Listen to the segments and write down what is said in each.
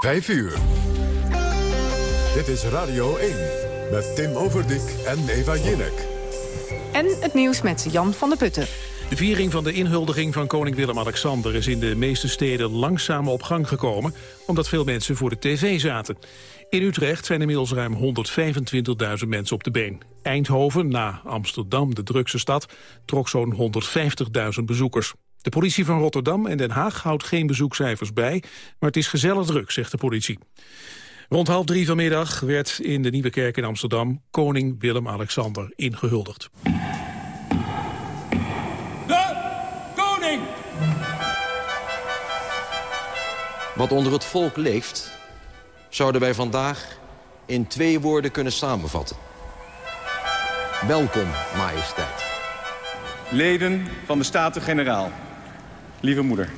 5 uur. Dit is Radio 1 met Tim Overdijk en Eva Jinek. En het nieuws met Jan van der Putten. De viering van de inhuldiging van koning Willem-Alexander... is in de meeste steden langzaam op gang gekomen... omdat veel mensen voor de tv zaten. In Utrecht zijn inmiddels ruim 125.000 mensen op de been. Eindhoven, na Amsterdam, de drukste stad, trok zo'n 150.000 bezoekers. De politie van Rotterdam en Den Haag houdt geen bezoekcijfers bij... maar het is gezellig druk, zegt de politie. Rond half drie vanmiddag werd in de Nieuwe Kerk in Amsterdam... koning Willem-Alexander ingehuldigd. De koning! Wat onder het volk leeft, zouden wij vandaag in twee woorden kunnen samenvatten. Welkom, majesteit. Leden van de Staten-Generaal. Lieve moeder,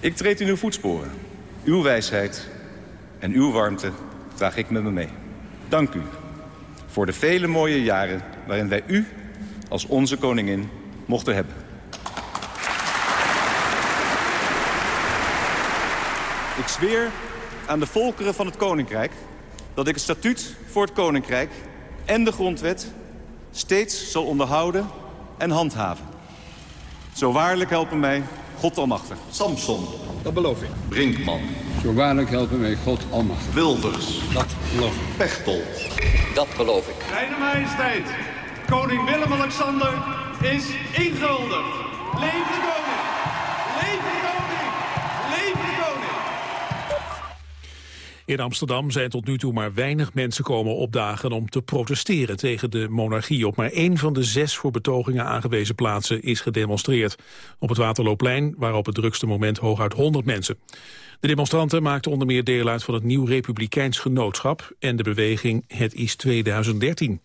ik treed in uw voetsporen. Uw wijsheid en uw warmte draag ik met me mee. Dank u voor de vele mooie jaren waarin wij u als onze koningin mochten hebben. Ik zweer aan de volkeren van het Koninkrijk... dat ik het statuut voor het Koninkrijk en de grondwet... steeds zal onderhouden en handhaven. Zo waarlijk helpen mij God almachtig. Samson. Dat beloof ik. Brinkman. Zo waarlijk helpen mij God almachtig. Wilders. Dat beloof ik. Pechtold. Dat beloof ik. Zijne majesteit, koning Willem-Alexander is ingehuldigd. Leef de koning! Leef de koning! Leef de koning! In Amsterdam zijn tot nu toe maar weinig mensen komen opdagen om te protesteren tegen de monarchie. Op maar één van de zes voor betogingen aangewezen plaatsen is gedemonstreerd. Op het Waterloopplein waren op het drukste moment hooguit 100 mensen. De demonstranten maakten onder meer deel uit van het Nieuw Republikeins Genootschap en de beweging Het is 2013.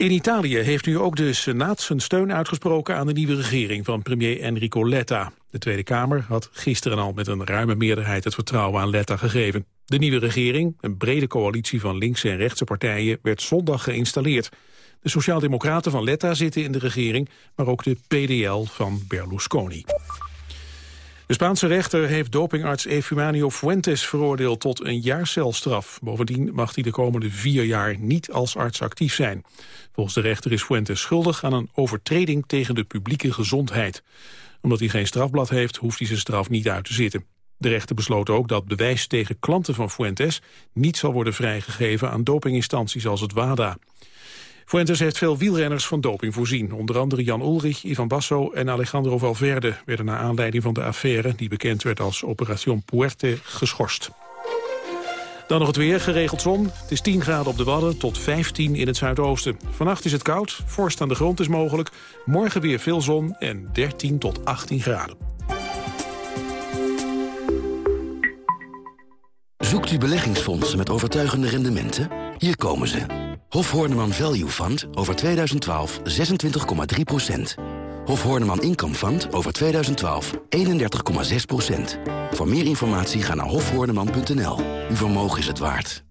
In Italië heeft nu ook de Senaat zijn steun uitgesproken aan de nieuwe regering van premier Enrico Letta. De Tweede Kamer had gisteren al met een ruime meerderheid het vertrouwen aan Letta gegeven. De nieuwe regering, een brede coalitie van linkse en rechtse partijen, werd zondag geïnstalleerd. De Sociaaldemocraten van Letta zitten in de regering, maar ook de PDL van Berlusconi. De Spaanse rechter heeft dopingarts Efumanio Fuentes veroordeeld tot een jaar celstraf. Bovendien mag hij de komende vier jaar niet als arts actief zijn. Volgens de rechter is Fuentes schuldig aan een overtreding tegen de publieke gezondheid. Omdat hij geen strafblad heeft, hoeft hij zijn straf niet uit te zitten. De rechter besloot ook dat bewijs tegen klanten van Fuentes niet zal worden vrijgegeven aan dopinginstanties als het WADA. Fuentes heeft veel wielrenners van doping voorzien. Onder andere Jan Ulrich, Ivan Basso en Alejandro Valverde... werden naar aanleiding van de affaire, die bekend werd als Operation Puerte, geschorst. Dan nog het weer, geregeld zon. Het is 10 graden op de Wadden tot 15 in het zuidoosten. Vannacht is het koud, vorst aan de grond is mogelijk. Morgen weer veel zon en 13 tot 18 graden. Zoekt u beleggingsfondsen met overtuigende rendementen? Hier komen ze. Hof Horneman Value Fund over 2012 26,3% Hof Horneman Income Fund over 2012 31,6% Voor meer informatie ga naar hofhoorneman.nl. Uw vermogen is het waard.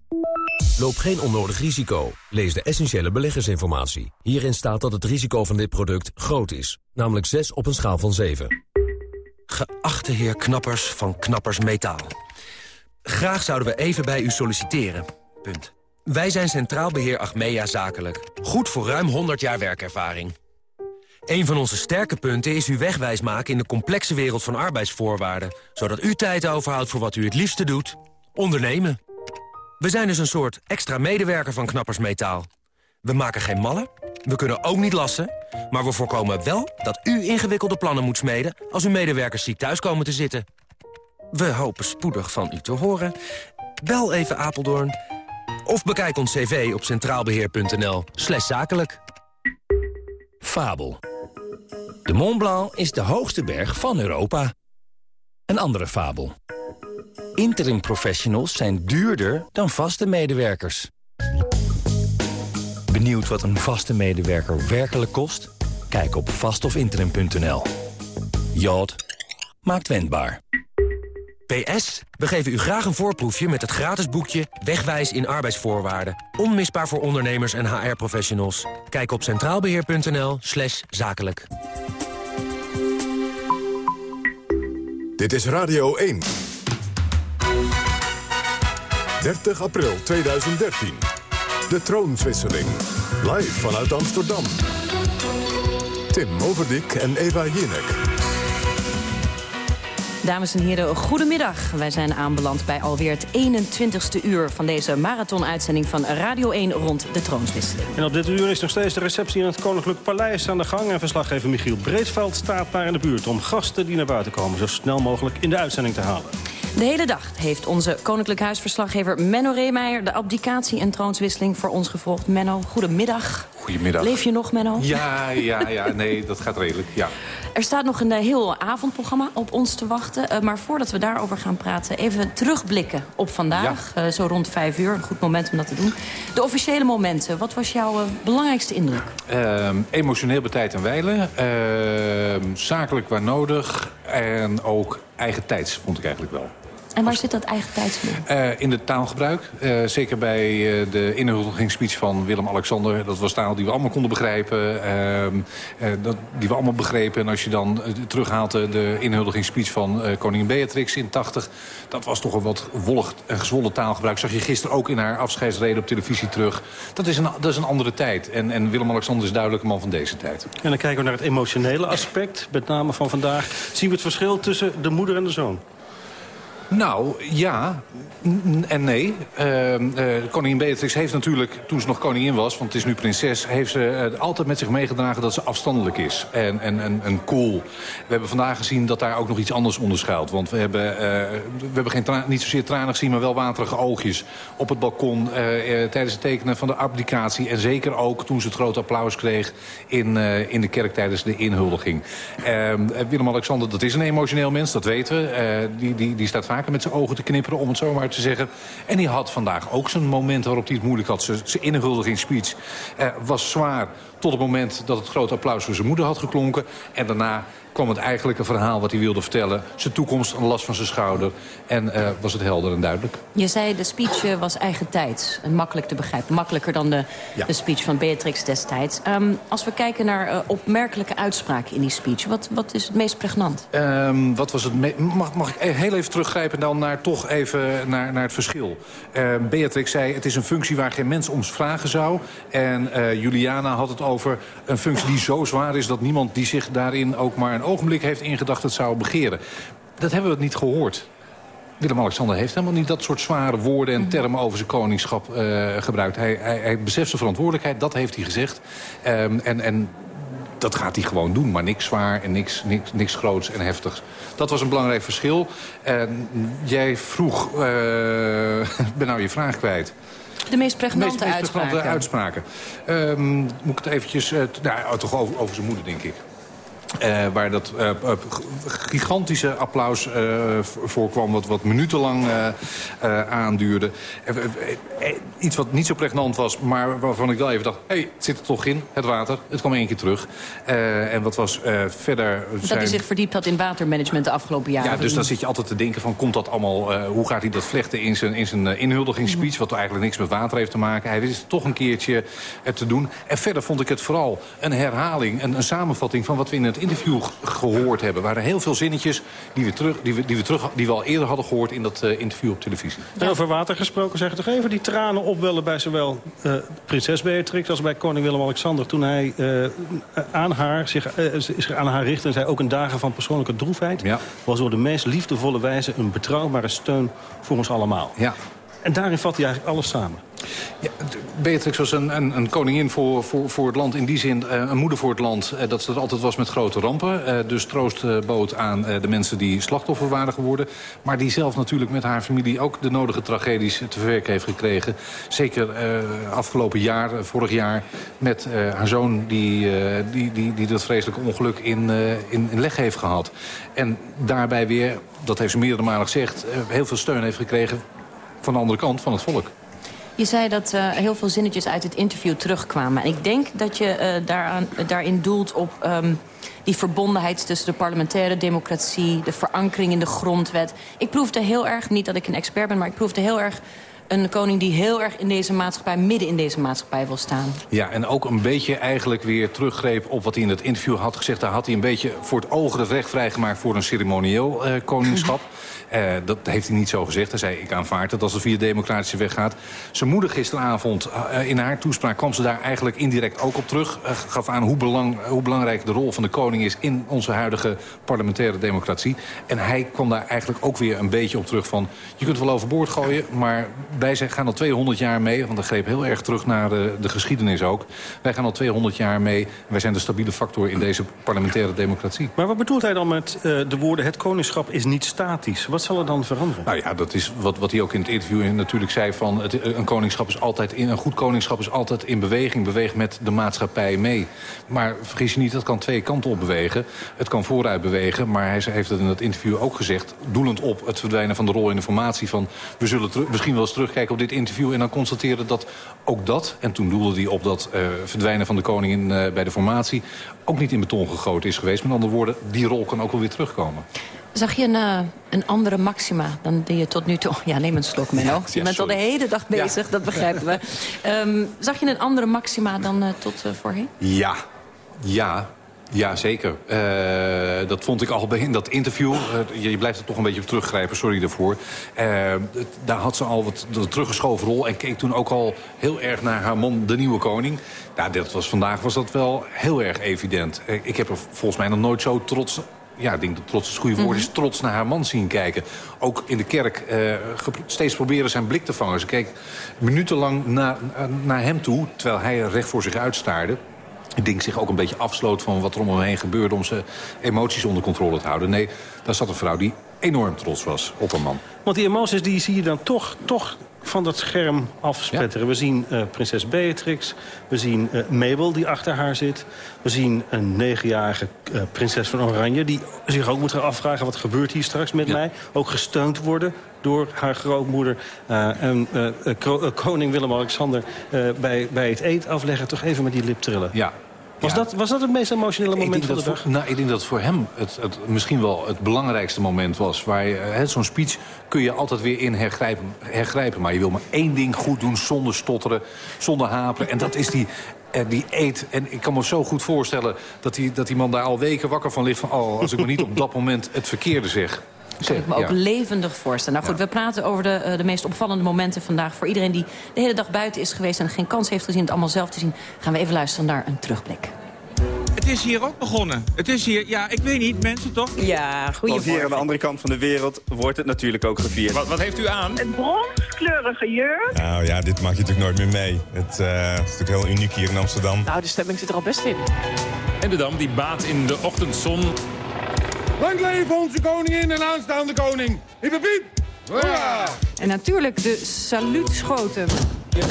Loop geen onnodig risico. Lees de essentiële beleggersinformatie. Hierin staat dat het risico van dit product groot is. Namelijk 6 op een schaal van 7. Geachte heer Knappers van Knappers Metaal. Graag zouden we even bij u solliciteren. Punt. Wij zijn Centraal Beheer Achmea Zakelijk. Goed voor ruim 100 jaar werkervaring. Een van onze sterke punten is uw wegwijs maken in de complexe wereld van arbeidsvoorwaarden. Zodat u tijd overhoudt voor wat u het liefste doet. Ondernemen. We zijn dus een soort extra medewerker van Knappers Metaal. We maken geen mallen, we kunnen ook niet lassen... maar we voorkomen wel dat u ingewikkelde plannen moet smeden... als uw medewerkers ziek thuis komen te zitten. We hopen spoedig van u te horen. Bel even Apeldoorn of bekijk ons cv op centraalbeheer.nl slash zakelijk. Fabel. De Mont Blanc is de hoogste berg van Europa. Een andere fabel. Interim professionals zijn duurder dan vaste medewerkers. Benieuwd wat een vaste medewerker werkelijk kost? Kijk op vastofinterim.nl. Jod maakt wendbaar. PS, we geven u graag een voorproefje met het gratis boekje Wegwijs in arbeidsvoorwaarden. Onmisbaar voor ondernemers en HR-professionals. Kijk op centraalbeheer.nl slash zakelijk. Dit is Radio 1. 30 april 2013. De troonswisseling. Live vanuit Amsterdam. Tim Overdijk en Eva Jinek. Dames en heren, goedemiddag. Wij zijn aanbeland bij alweer het 21ste uur... van deze marathonuitzending van Radio 1 rond de troonswisseling. En op dit uur is nog steeds de receptie in het Koninklijk Paleis aan de gang... en verslaggever Michiel Breedveld staat daar in de buurt... om gasten die naar buiten komen zo snel mogelijk in de uitzending te halen. De hele dag heeft onze Koninklijk Huisverslaggever Menno Reemeijer... de abdicatie en troonswisseling voor ons gevolgd. Menno, goedemiddag. Goedemiddag. Leef je nog, Menno? Ja, ja, ja, nee, dat gaat redelijk, ja. Er staat nog een eh, heel avondprogramma op ons te wachten. Uh, maar voordat we daarover gaan praten, even terugblikken op vandaag. Ja. Uh, zo rond vijf uur, een goed moment om dat te doen. De officiële momenten, wat was jouw belangrijkste indruk? Uh, emotioneel bij tijd en wijlen. Ehm, zakelijk waar nodig. En ook eigen tijds, vond ik eigenlijk wel. En waar zit dat eigen tijdsmiddel? Uh, in de taalgebruik. Uh, zeker bij uh, de inhuldigingsspeech van Willem-Alexander. Dat was taal die we allemaal konden begrijpen. dat, die we allemaal begrepen. En als je dan terughaalt de inhuldigingsspeech van koningin Beatrix in 80... dat was toch een wat wollig en gezwollen taalgebruik. Zag je gisteren ook in haar afscheidsreden op televisie terug. Dat is een, dat is een andere tijd. En, en Willem-Alexander is duidelijk een man van deze tijd. En dan kijken we naar het emotionele aspect. Met name van vandaag. Zien we het verschil tussen de moeder en de zoon? Nou, ja en nee. Uh, koningin Beatrix heeft natuurlijk, toen ze nog koningin was... want het is nu prinses, heeft ze uh, altijd met zich meegedragen... dat ze afstandelijk is en, en, en, cool. We hebben vandaag gezien dat daar ook nog iets anders onder schuilt. Want we hebben, we hebben geen niet zozeer tranen gezien, maar wel waterige oogjes... op het balkon tijdens het tekenen van de abdicatie. En zeker ook toen ze het grote applaus kreeg in, in de kerk tijdens de inhuldiging. Ehm, Willem-Alexander, dat is een emotioneel mens, dat weten we. die, die, die staat vaak met zijn ogen te knipperen, om het zo maar te zeggen. En hij had vandaag ook zijn moment waarop hij het moeilijk had. Zijn, inhuldigingsspeech eh, was zwaar tot het moment dat het grote applaus voor zijn moeder had geklonken. En daarna kwam het eigenlijke verhaal wat hij wilde vertellen. Zijn toekomst, een last van zijn schouder. En uh, was het helder en duidelijk. Je zei de speech uh, was eigen tijd. En makkelijk te begrijpen. Makkelijker dan de, ja. de speech van Beatrix destijds. Um, als we kijken naar uh, opmerkelijke uitspraken in die speech. Wat, wat is het meest pregnant? Um, wat was het mag, mag ik heel even teruggrijpen dan naar toch even naar, naar het verschil. Ehm, Beatrix zei het is een functie waar geen mens om vragen zou. En Juliana had het over een functie die zo zwaar is... dat niemand die zich daarin ook maar een ogenblik heeft ingedacht het zou begeren. Dat hebben we niet gehoord. Willem-Alexander heeft helemaal niet dat soort zware woorden en termen over zijn koningschap uh, gebruikt. Hij, hij, hij, beseft zijn verantwoordelijkheid, dat heeft hij gezegd. Um, en, en dat gaat hij gewoon doen, maar niks zwaar en niks, niks, niks groots en heftigs. Dat was een belangrijk verschil. En jij vroeg, uh, ben nou je vraag kwijt. De meest pregnante meest, meest uitspraken. Uitspraken. Um, moet ik het eventjes, uh, nou, toch over, over zijn moeder, denk ik. Uh, waar dat uh, gigantische applaus uh, voorkwam, wat, wat minutenlang aanduurde. iets wat niet zo pregnant was, maar waarvan ik wel even dacht... hé, hey, het zit er toch in, het water. Het kwam één keer terug. en wat was verder... Dat zijn... hij zich verdiept had in watermanagement de afgelopen jaren. Ja, dus dan zit je altijd te denken van, komt dat allemaal... hoe gaat hij dat vlechten in zijn, in zijn inhuldigingsspeech... wat eigenlijk niks met water heeft te maken. Hij wist het toch een keertje te doen. En verder vond ik het vooral een herhaling, een, een samenvatting... van wat we in het interview gehoord hebben. Waren heel veel zinnetjes die we, terug, die we, die we, terug, die we al eerder hadden gehoord in dat uh, interview op televisie. En over water gesproken, zeg toch even die tranen opwellen bij zowel uh, prinses Beatrix als bij koning Willem-Alexander. Toen hij uh, aan haar, zich, zich aan haar richtte en zei ook een dagen van persoonlijke droefheid. Ja. Was door de meest liefdevolle wijze een betrouwbare steun voor ons allemaal. Ja. En daarin vat hij eigenlijk alles samen. Ja, Beatrix was een, een, een, koningin voor, voor, voor het land. In die zin uh, een moeder voor het land. Uh, dat ze er altijd was met grote rampen. Uh, dus troost bood aan de mensen die slachtoffer waren geworden. Maar die zelf natuurlijk met haar familie ook de nodige tragedies te verwerken heeft gekregen. Zeker afgelopen jaar, vorig jaar, met haar zoon die, die, die, die dat vreselijke ongeluk in, in, in leg heeft gehad. En daarbij weer, dat heeft ze meerdere malen gezegd, heel veel steun heeft gekregen van de andere kant van het volk. Je zei dat uh, heel veel zinnetjes uit het interview terugkwamen. En ik denk dat je uh, daaraan, daarin doelt op um, die verbondenheid tussen de parlementaire democratie... de verankering in de grondwet. Ik proefde heel erg, niet dat ik een expert ben, maar ik proefde heel erg een koning die heel erg in deze maatschappij... midden in deze maatschappij wil staan. Ja, en ook een beetje eigenlijk weer teruggreep op wat hij in het interview had gezegd. Daar had hij een beetje voor het oog de weg vrijgemaakt voor een ceremonieel uh, koningschap. Uh, dat heeft hij niet zo gezegd. Hij zei, ik aanvaard het als het via de democratische weg gaat. Zijn moeder gisteravond, uh, in haar toespraak kwam ze daar eigenlijk indirect ook op terug. gaf aan hoe, belang, hoe belangrijk de rol van de koning is in onze huidige parlementaire democratie. En hij kwam daar eigenlijk ook weer een beetje op terug van... je kunt wel overboord gooien, maar wij gaan al 200 jaar mee... want dat greep heel erg terug naar de, de geschiedenis ook. Wij gaan al 200 jaar mee. Wij zijn de stabiele factor in deze parlementaire democratie. Maar wat bedoelt hij dan met de woorden... het koningschap is niet statisch? Wat zal er dan veranderen? Nou ja, dat is wat, wat hij ook in het interview natuurlijk zei... van het, een, koningschap is altijd in, een goed koningschap is altijd in beweging. Beweegt met de maatschappij mee. Maar vergis je niet, dat kan twee kanten op bewegen. Het kan vooruit bewegen, maar hij heeft het in dat interview ook gezegd... doelend op het verdwijnen van de rol in de formatie... van we zullen misschien wel eens terugkijken op dit interview... en dan constateren dat ook dat, en toen doelde hij op dat uh, verdwijnen van de koning in, uh, bij de formatie... ook niet in beton gegoten is geweest. Met andere woorden, die rol kan ook wel weer terugkomen. Zag je een, uh, een andere maxima dan die je tot nu toe... Ja, neem een slok, Menno. Ja, je bent al de hele dag bezig, ja. dat begrijpen we. Um, zag je een andere maxima dan uh, tot uh, voorheen? Ja, ja. Ja, zeker. Uh, dat vond ik al in dat interview. Je, je, blijft er toch een beetje op teruggrijpen, sorry daarvoor. Daar had ze al wat de teruggeschoven rol... en keek toen ook al heel erg naar haar man, de nieuwe koning. Nou, dat was, vandaag was dat wel heel erg evident. ik heb er volgens mij nog nooit zo trots ja, ik denk dat trots het goede woord is, trots naar haar man zien kijken. Ook in de kerk uh, steeds proberen zijn blik te vangen. Ze keek minutenlang naar, naar hem toe, terwijl hij recht voor zich uitstaarde. Ik denk zich ook een beetje afsloot van wat er om hem heen gebeurde... om zijn emoties onder controle te houden. Nee, daar zat een vrouw die enorm trots was op een man. Want die emoties die zie je dan toch, toch van dat scherm afspetteren. Ja. We zien uh, prinses Beatrix, we zien uh, Mabel die achter haar zit... we zien een negenjarige uh, prinses van Oranje... die zich ook moet gaan afvragen wat gebeurt hier straks met ja. mij. Ook gesteund worden door haar grootmoeder. en koning Willem-Alexander bij, bij het eet afleggen... toch even met die lip trillen. Ja, was, ja. dat, was dat het meest emotionele moment van de dag? Voor, nou, ik denk dat het voor hem het, het, misschien wel het belangrijkste moment was. Waar Zo'n speech kun je altijd weer in hergrijpen, hergrijpen. Maar je wil maar één ding goed doen zonder stotteren, zonder haperen. En dat is die, die eet. En ik kan me zo goed voorstellen dat die, dat die man daar al weken wakker van ligt. Van, oh, als ik me niet op dat moment het verkeerde zeg. Kan ik me ook ja. levendig voorstellen. Nou goed, ja. we praten over de, uh, de meest opvallende momenten vandaag. Voor iedereen die de hele dag buiten is geweest... en geen kans heeft gezien het allemaal zelf te zien... gaan we even luisteren naar een terugblik. Het is hier ook begonnen. Het is hier, ja, ik weet niet, mensen toch? Ja, goedemorgen. hier aan de andere kant van de wereld wordt het natuurlijk ook gevierd. Wat, wat heeft u aan? Een bronskleurige jurk. Nou ja, dit maak je natuurlijk nooit meer mee. Het uh, is natuurlijk heel uniek hier in Amsterdam. Nou, de stemming zit er al best in. En de Dam die baat in de ochtendzon Lang leven onze koningin en aanstaande koning. Hiep piep. Hoera! En natuurlijk de saluutschoten. Ja.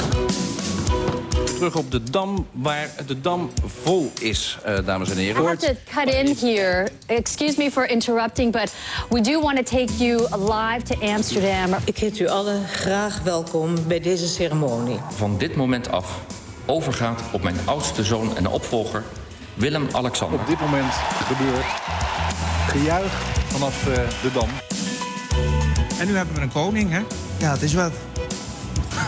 Terug op de Dam, waar de Dam vol is, uh, dames en heren. I have to cut in here. Excuse me for interrupting, but we do want to take you live to Amsterdam. Ik heet u allen graag welkom bij deze ceremonie. Van dit moment af overgaat op mijn oudste zoon en opvolger, Willem-Alexander. Op dit moment gebeurt gejuich vanaf uh, de Dam. En nu hebben we een koning, hè? Ja, het is wat.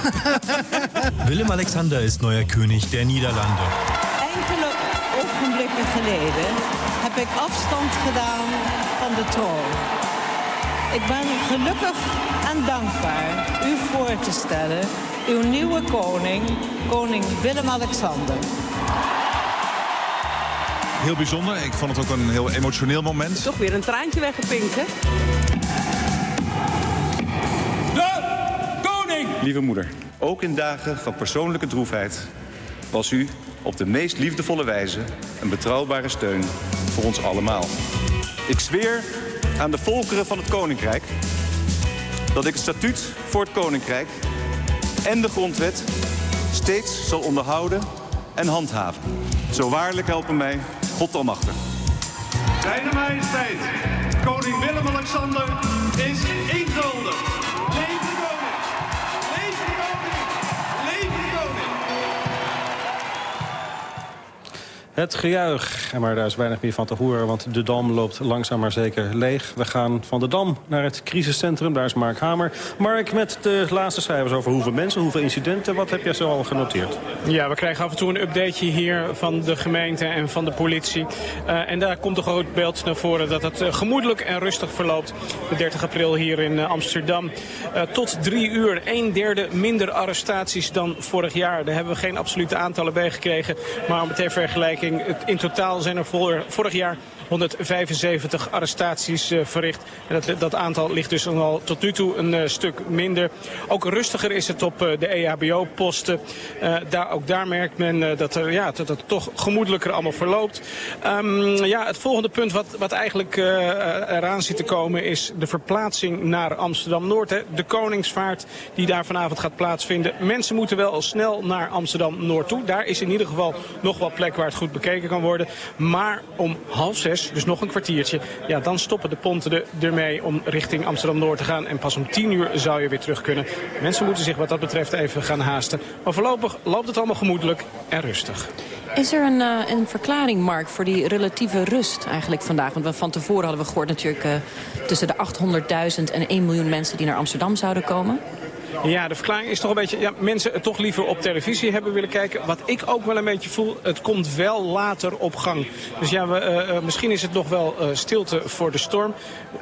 Willem-Alexander is neuer König der Niederlande. Enkele ogenblikken geleden heb ik afstand gedaan van de troon. Ik ben gelukkig en dankbaar u voor te stellen... uw nieuwe koning, koning Willem-Alexander heel bijzonder. Ik vond het ook een heel emotioneel moment. Toch weer een traantje weggepinkt, hè? De koning! Lieve moeder, ook in dagen van persoonlijke droefheid... was u op de meest liefdevolle wijze een betrouwbare steun voor ons allemaal. Ik zweer aan de volkeren van het koninkrijk... dat ik het statuut voor het koninkrijk en de grondwet... steeds zal onderhouden en handhaven. Zo waarlijk helpen mij God almachtig. Zijne majesteit, koning Willem-Alexander is inguldigd. Het gejuich, maar daar is weinig meer van te horen... want de Dam loopt langzaam maar zeker leeg. We gaan van de Dam naar het crisiscentrum, daar is Mark Hamer. Mark, met de laatste cijfers over hoeveel mensen, hoeveel incidenten... wat heb jij zo al genoteerd? Ja, we krijgen af en toe een updateje hier van de gemeente en van de politie. Uh, en daar komt ook het beeld naar voren dat het uh, gemoedelijk en rustig verloopt. De 30 april hier in uh, Amsterdam. tot drie uur, een derde minder arrestaties dan vorig jaar. Daar hebben we geen absolute aantallen bij gekregen. Maar meteen in totaal zijn er vorig jaar 175 arrestaties uh, verricht. En dat, dat, aantal ligt dus al tot nu toe een uh, stuk minder. Ook rustiger is het op uh, de EHBO-posten. daar, ook daar merkt men dat, er, ja, dat het toch gemoedelijker allemaal verloopt. Um, ja, het volgende punt wat, wat eigenlijk eraan zit te komen is de verplaatsing naar Amsterdam-Noord. De Koningsvaart die daar vanavond gaat plaatsvinden. Mensen moeten wel al snel naar Amsterdam-Noord toe. Daar is in ieder geval nog wel plek waar het goed bekeken kan worden. Maar om half zes dus nog een kwartiertje. Ja, dan stoppen de ponten er, ermee om richting Amsterdam-Noord te gaan. En pas om 10 uur zou je weer terug kunnen. Mensen moeten zich wat dat betreft even gaan haasten. Maar voorlopig loopt het allemaal gemoedelijk en rustig. Is er een, uh, een verklaring, Mark, voor die relatieve rust eigenlijk vandaag? Want van tevoren hadden we gehoord natuurlijk uh, tussen de 800.000 en 1 miljoen mensen die naar Amsterdam zouden komen. Ja, de verklaring is toch een beetje... Ja, mensen het toch liever op televisie hebben willen kijken. Wat ik ook wel een beetje voel, het komt wel later op gang. Dus ja, we, uh, misschien is het nog wel uh, stilte voor de storm.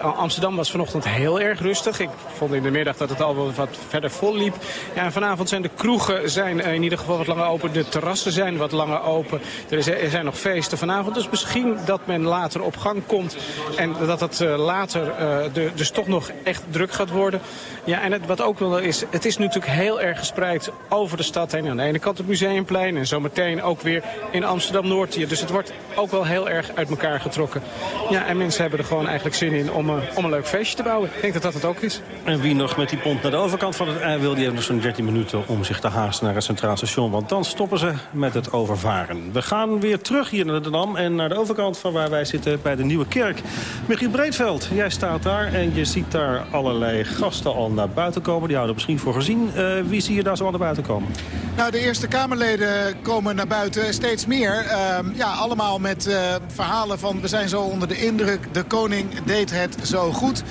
Amsterdam was vanochtend heel erg rustig. Ik vond in de middag dat het al wel wat verder vol liep. Ja, en vanavond zijn de kroegen zijn in ieder geval wat langer open. De terrassen zijn wat langer open. Er, er zijn nog feesten vanavond. Dus misschien dat men later op gang komt. En dat het later de, dus toch nog echt druk gaat worden. Ja, en wat ook wel is het is natuurlijk heel erg gespreid over de stad heen. Aan de ene kant het Museumplein en zometeen ook weer in Amsterdam-Noord hier. Dus het wordt ook wel heel erg uit elkaar getrokken. Ja, en mensen hebben er gewoon eigenlijk zin in om, uh, om een leuk feestje te bouwen. Ik denk dat dat het ook is. En wie nog met die pont naar de overkant van het ei wil... die heeft nog zo'n 13 minuten om zich te haasten naar het Centraal Station. Want dan stoppen ze met het overvaren. We gaan weer terug hier naar de Dam en naar de overkant van waar wij zitten bij de Nieuwe Kerk. Michiel Breedveld, jij staat daar en je ziet daar allerlei gasten al naar buiten komen. Die houden voor gezien. Uh, wie zie je daar zo aan de buiten komen? Nou, de Eerste Kamerleden komen naar buiten steeds meer. Uh, ja, allemaal met uh, verhalen van we zijn zo onder de indruk. De koning deed het zo goed.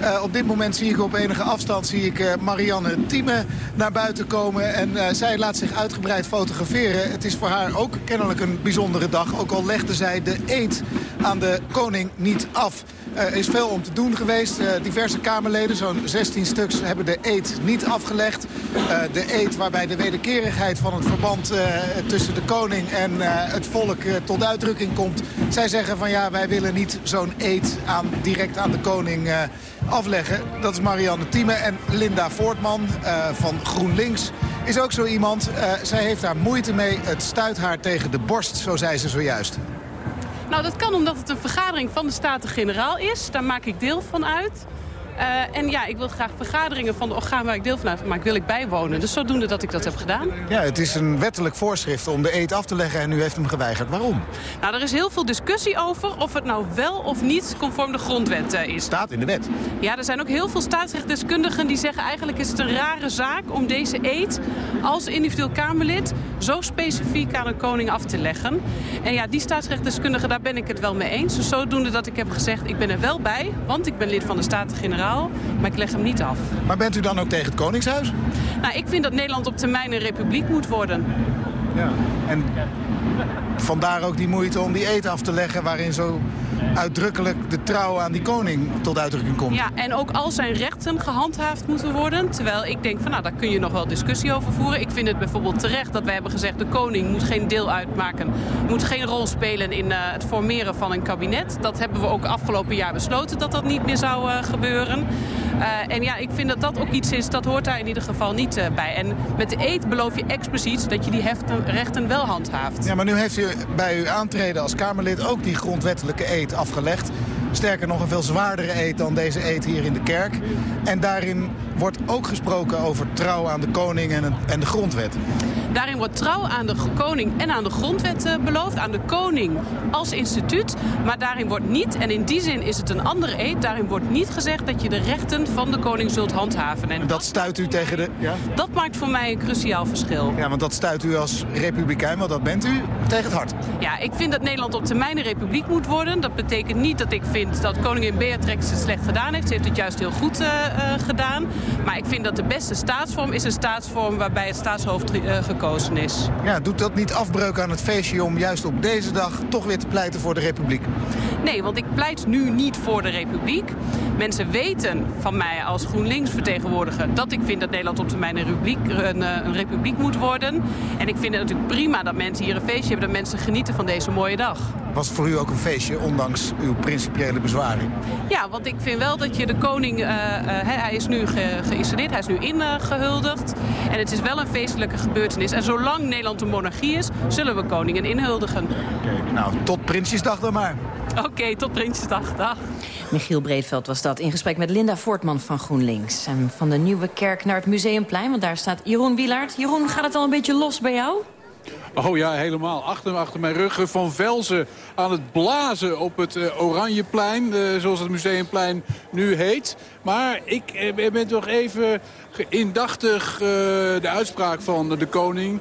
Uh, op dit moment zie ik op enige afstand zie ik, Marianne Thieme naar buiten komen. En zij laat zich uitgebreid fotograferen. Het is voor haar ook kennelijk een bijzondere dag. Ook al legde zij de eed aan de koning niet af. Er is veel om te doen geweest. Uh, diverse Kamerleden, zo'n 16 stuks, hebben de eed niet afgelegd. Uh, de eed waarbij de wederkerigheid van het verband tussen de koning en het volk tot uitdrukking komt. Zij zeggen van ja, wij willen niet zo'n eed aan, direct aan de koning afleggen. Dat is Marianne Thieme en Linda Voortman van GroenLinks is ook zo iemand. zij heeft daar moeite mee. Het stuit haar tegen de borst, zo zei ze zojuist. Nou, dat kan omdat het een vergadering van de Staten-Generaal is. Daar maak ik deel van uit. Uh, en ja, ik wil graag vergaderingen van de orgaan waar ik deel van uit, maar ik wil ik bijwonen. Dus zodoende dat ik dat heb gedaan. Ja, het is een wettelijk voorschrift om de eet af te leggen en u heeft hem geweigerd. Waarom? Nou, er is heel veel discussie over of het nou wel of niet conform de grondwet uh, is. Staat in de wet. Ja, er zijn ook heel veel staatsrechtdeskundigen die zeggen eigenlijk is het een rare zaak om deze eet als individueel Kamerlid zo specifiek aan een koning af te leggen. En ja, die staatsrechtdeskundigen, daar ben ik het wel mee eens. Dus zodoende dat ik heb gezegd, ik ben er wel bij, want ik ben lid van de Staten-Generaal maar ik leg hem niet af. Maar bent u dan ook tegen het Koningshuis? Nou, ik vind dat Nederland op termijn een republiek moet worden. Ja, en vandaar ook die moeite om die eet af te leggen... waarin zo uitdrukkelijk de trouw aan die koning tot uitdrukking komt. Ja, en ook al zijn rechten gehandhaafd moeten worden. Terwijl ik denk van nou, daar kun je nog wel discussie over voeren. Ik vind het bijvoorbeeld terecht dat wij hebben gezegd... de koning moet geen deel uitmaken, moet geen rol spelen in uh, het formeren van een kabinet. Dat hebben we ook afgelopen jaar besloten dat dat niet meer zou uh, gebeuren. Uh, en ja, ik vind dat dat ook iets is, dat hoort daar in ieder geval niet bij. En met de eet beloof je expliciet dat je die heften, rechten wel handhaaft. Ja, maar nu heeft u bij uw aantreden als Kamerlid ook die grondwettelijke eet afgelegd. Sterker nog, een veel zwaardere eed dan deze eed hier in de kerk. En daarin wordt ook gesproken over trouw aan de koning en, en de grondwet. Daarin wordt trouw aan de koning en aan de grondwet eh, beloofd. Aan de koning als instituut. Maar daarin wordt niet, en in die zin is het een andere eed... daarin wordt niet gezegd dat je de rechten van de koning zult handhaven. En dat stuit u tegen de... Ja? Dat maakt voor mij een cruciaal verschil. Ja, want dat stuit u als republikein, want dat bent u, tegen het hart. Ja, ik vind dat Nederland op termijn een republiek moet worden. Dat betekent niet dat ik vind dat koningin Beatrix het slecht gedaan heeft. Ze heeft het juist heel goed uh, uh, gedaan. Maar ik vind dat de beste staatsvorm is een staatsvorm waarbij het staatshoofd uh, gekozen is. Ja, doet dat niet afbreuk aan het feestje om juist op deze dag toch weer te pleiten voor de republiek? Nee, want ik pleit nu niet voor de republiek. Mensen weten van mij als GroenLinks vertegenwoordiger dat ik vind dat Nederland op termijn een republiek, een, een republiek moet worden. En ik vind het natuurlijk prima dat mensen hier een feestje hebben, dat mensen genieten van deze mooie dag. Was het voor u ook een feestje, ondanks uw principiële bezwaring? Ja, want ik vind wel dat je de koning, uh, uh, hij is nu ge geïnstalleerd, hij is nu ingehuldigd. En het is wel een feestelijke gebeurtenis. En zolang Nederland een monarchie is, zullen we koningen inhuldigen. Okay, nou, tot Prinsjesdag dan maar. Oké, okay, tot Prinsjesdag. Dag. Michiel Breedveld was dat in gesprek met Linda Voortman van GroenLinks. En van de Nieuwe Kerk naar het Museumplein, want daar staat Jeroen Wielaert. Jeroen, gaat het al een beetje los bij jou? Oh ja, helemaal. Achter, achter mijn rug Van Velzen aan het blazen op het uh, Oranjeplein. Uh, zoals het Museumplein nu heet. Maar ik uh, ben toch even indachtig de uitspraak van de koning.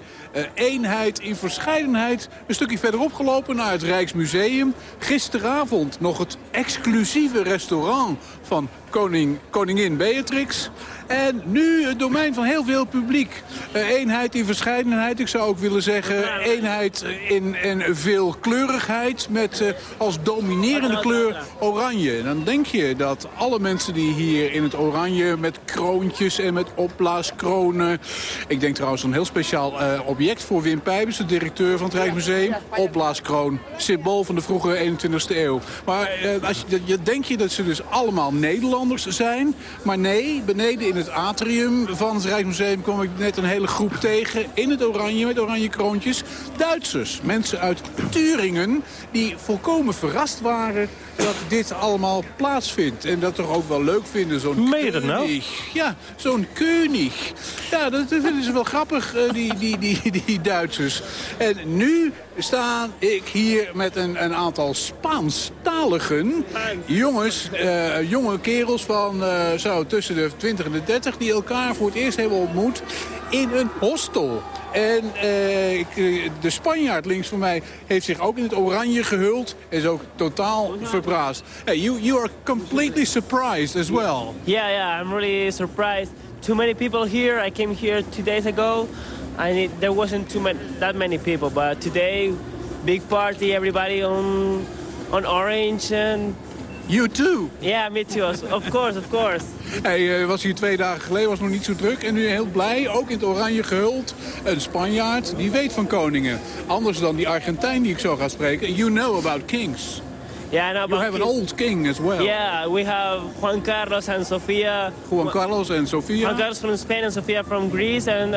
Eenheid in verscheidenheid. Een stukje verderop gelopen naar het Rijksmuseum. Gisteravond nog het exclusieve restaurant van koning, koningin Beatrix. En nu het domein van heel veel publiek. Uh, eenheid in verscheidenheid. Ik zou ook willen zeggen eenheid in, in veelkleurigheid. Met uh, als dominerende kleur oranje. Dan denk je dat alle mensen die hier in het oranje... met kroontjes en met opblaaskronen... Ik denk trouwens een heel speciaal uh, object voor Wim Pijbers... de directeur van het Rijksmuseum. Opblaaskroon. Symbool van de vroege 21e eeuw. Maar als je, denk je dat ze dus allemaal Nederlanders zijn. Maar nee, beneden in het atrium van het Rijksmuseum kwam ik net een hele groep tegen. In het oranje, met oranje kroontjes. Duitsers, mensen uit Turingen, die volkomen verrast waren dat dit allemaal plaatsvindt. En dat toch ook wel leuk vinden, zo'n nou? Ja, zo'n koning. Ja, dat vinden ze wel grappig, uh, die, die, die, die Duitsers. En nu sta ik hier met een, een aantal Spaanstaligen. Jongens, uh, jonge kerels van uh, zo tussen de 20 en de 30... die elkaar voor het eerst hebben ontmoet in een hostel. En uh, de Spanjaard links van mij heeft zich ook in het oranje gehuld. Is ook totaal verpraast. Hey, you, you are completely surprised as well. Yeah, yeah, I'm really surprised. Too many people here. I came here two days ago. And it, there wasn't too many, that many people. But today, big party, everybody on, on orange and You too? Yeah, me too. Of course, of course. Hij uh, was hier twee dagen geleden, was nog niet zo druk. En nu heel blij, ook in het oranje gehuld. Een Spanjaard, die weet van koningen. Anders dan die Argentijn die ik zo ga spreken. You know about kings. Yeah, no, you have an old king as well. Yeah, we have Juan Carlos and Sofia. Juan Carlos and Sofia. Juan Carlos from Spain and Sofia from Greece. And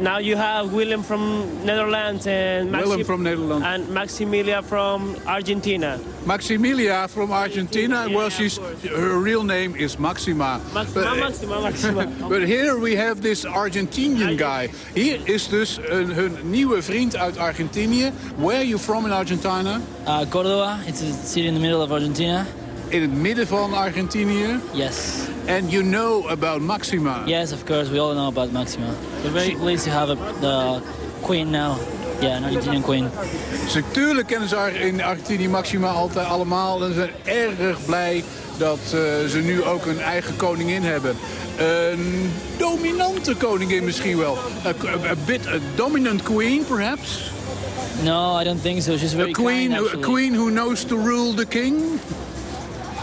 now you have Willem from Netherlands and Maxi Willem from Netherlands and Maximilia from Argentina. Maximilia from Argentina. Yeah, well, she's her real name is Maxima. Maxima, but, Maxima, Maxima. but here we have this Argentinian guy. Hier is dus een, hun nieuwe vriend uit Argentinië. Where are you from in Argentina? Uh, Córdoba. It's a city in the middle of Argentina. In het midden van Argentinië? Yes. And you know about Maxima? Yes, of course. We all know about Maxima. We're very pleased to have a, the queen now. Ja, een Argentinian queen. Dus natuurlijk kennen ze in Argentinië Maxima altijd allemaal. En ze zijn erg blij dat uh, ze nu ook een eigen koningin hebben. Een dominante koningin misschien wel. A, a, a bit a dominant queen, perhaps? No, I don't think so. She's very a queen, kind, A queen who knows to rule the king?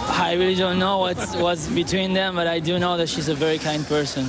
I really don't know what's, what's between them, but I do know that she's a very kind person.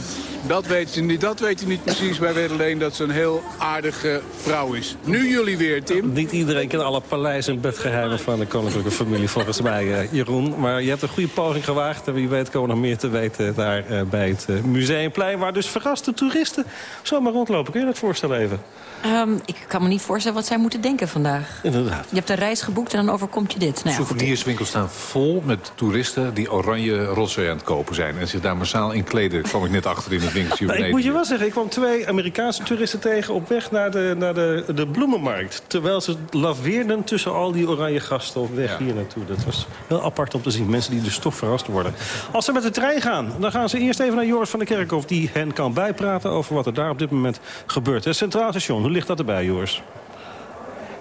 Dat weet ze niet, dat weet je niet precies. Wij weten alleen dat ze een heel aardige vrouw is. Nu jullie weer, Tim. Niet iedereen kent alle paleizen en bedgeheimen van de koninklijke familie, volgens mij, eh, Jeroen. Maar je hebt een goede poging gewaagd. En wie weet komen we nog meer te weten daar eh, bij het eh, Museumplein. Waar dus verraste toeristen zomaar rondlopen. Kun je dat voorstellen even? Ehm, ik kan me niet voorstellen wat zij moeten denken vandaag. Inderdaad. Je hebt een reis geboekt en dan overkomt je dit. Nou. Souvenirswinkels staan vol met toeristen die oranje rotzooi aan het kopen zijn. En zich daar massaal in kleden. kwam ik net achter in het winkeltje Nou, ik moet je wel zeggen, ik kwam twee Amerikaanse toeristen tegen... op weg naar de, naar de, de bloemenmarkt. Terwijl ze laveerden tussen al die oranje gasten op weg hier naartoe. Dat was heel apart om te zien. Mensen die dus toch verrast worden. Als ze met de trein gaan, dan gaan ze eerst even naar Joris van der Kerkhof... die hen kan bijpraten over wat er daar op dit moment gebeurt. Het Centraal Station, hoe ligt dat erbij, Joris?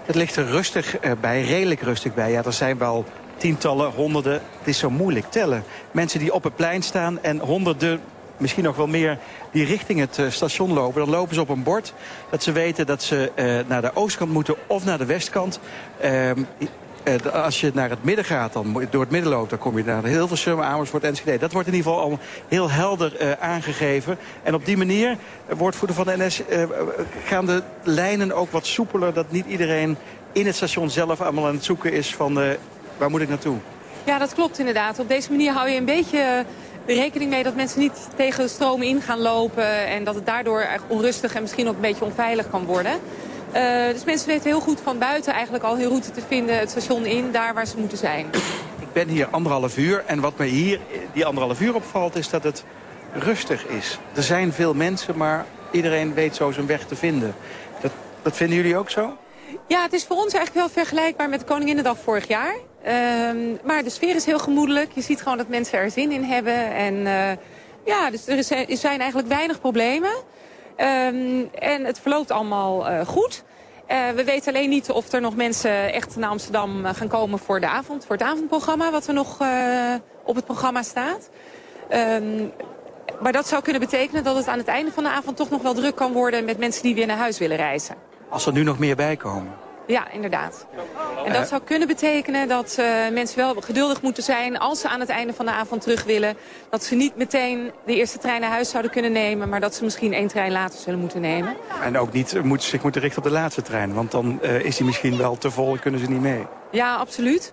Het ligt er rustig eh, bij, redelijk rustig bij. Ja, er zijn wel tientallen, honderden. Het is zo moeilijk tellen. Mensen die op het plein staan en honderden, misschien nog wel meer... die richting het eh, station lopen. Dan lopen ze op een bord dat ze weten dat ze eh, naar de oostkant moeten of naar de westkant. Ehm, eh, als je naar het midden gaat, dan door het midden loopt... dan kom je naar Hilversum, Amersfoort, Enschede. Dat wordt in ieder geval al heel helder eh, aangegeven. En op die manier, eh, woordvoerder van de NS... gaan de lijnen ook wat soepeler... dat niet iedereen in het station zelf allemaal aan het zoeken is van... waar moet ik naartoe? Ja, dat klopt inderdaad. Op deze manier hou je een beetje rekening mee dat mensen niet tegen de stroom in gaan lopen... en dat het daardoor onrustig en misschien ook een beetje onveilig kan worden. Eh, dus mensen weten heel goed van buiten eigenlijk al hun route te vinden... het station in, daar waar ze moeten zijn. Ik ben hier anderhalf uur en wat me hier die anderhalf uur opvalt... is dat het rustig is. Er zijn veel mensen, maar iedereen weet zo zijn weg te vinden. Dat, dat vinden jullie ook zo? Ja, het is voor ons eigenlijk wel vergelijkbaar met de Koninginnedag vorig jaar. Ehm, maar de sfeer is heel gemoedelijk. Je ziet gewoon dat mensen er zin in hebben. En eh, ja, dus er, er zijn eigenlijk weinig problemen. Ehm, en het verloopt allemaal eh, goed. Eh, we weten alleen niet of er nog mensen echt naar Amsterdam eh, gaan komen voor, de avond, voor het avondprogramma... wat er nog op het programma staat. Ehm, maar dat zou kunnen betekenen dat het aan het einde van de avond toch nog wel druk kan worden... met mensen die weer naar huis willen reizen. Als er nu nog meer bij komen. Ja, inderdaad. En dat zou kunnen betekenen dat eh, mensen wel geduldig moeten zijn... als ze aan het einde van de avond terug willen. Dat ze niet meteen de eerste trein naar huis zouden kunnen nemen... maar dat ze misschien één trein later zullen moeten nemen. En ook niet eh, moet, zich moeten richten op de laatste trein. Want dan eh, is die misschien wel te vol en kunnen ze niet mee. Ja, absoluut.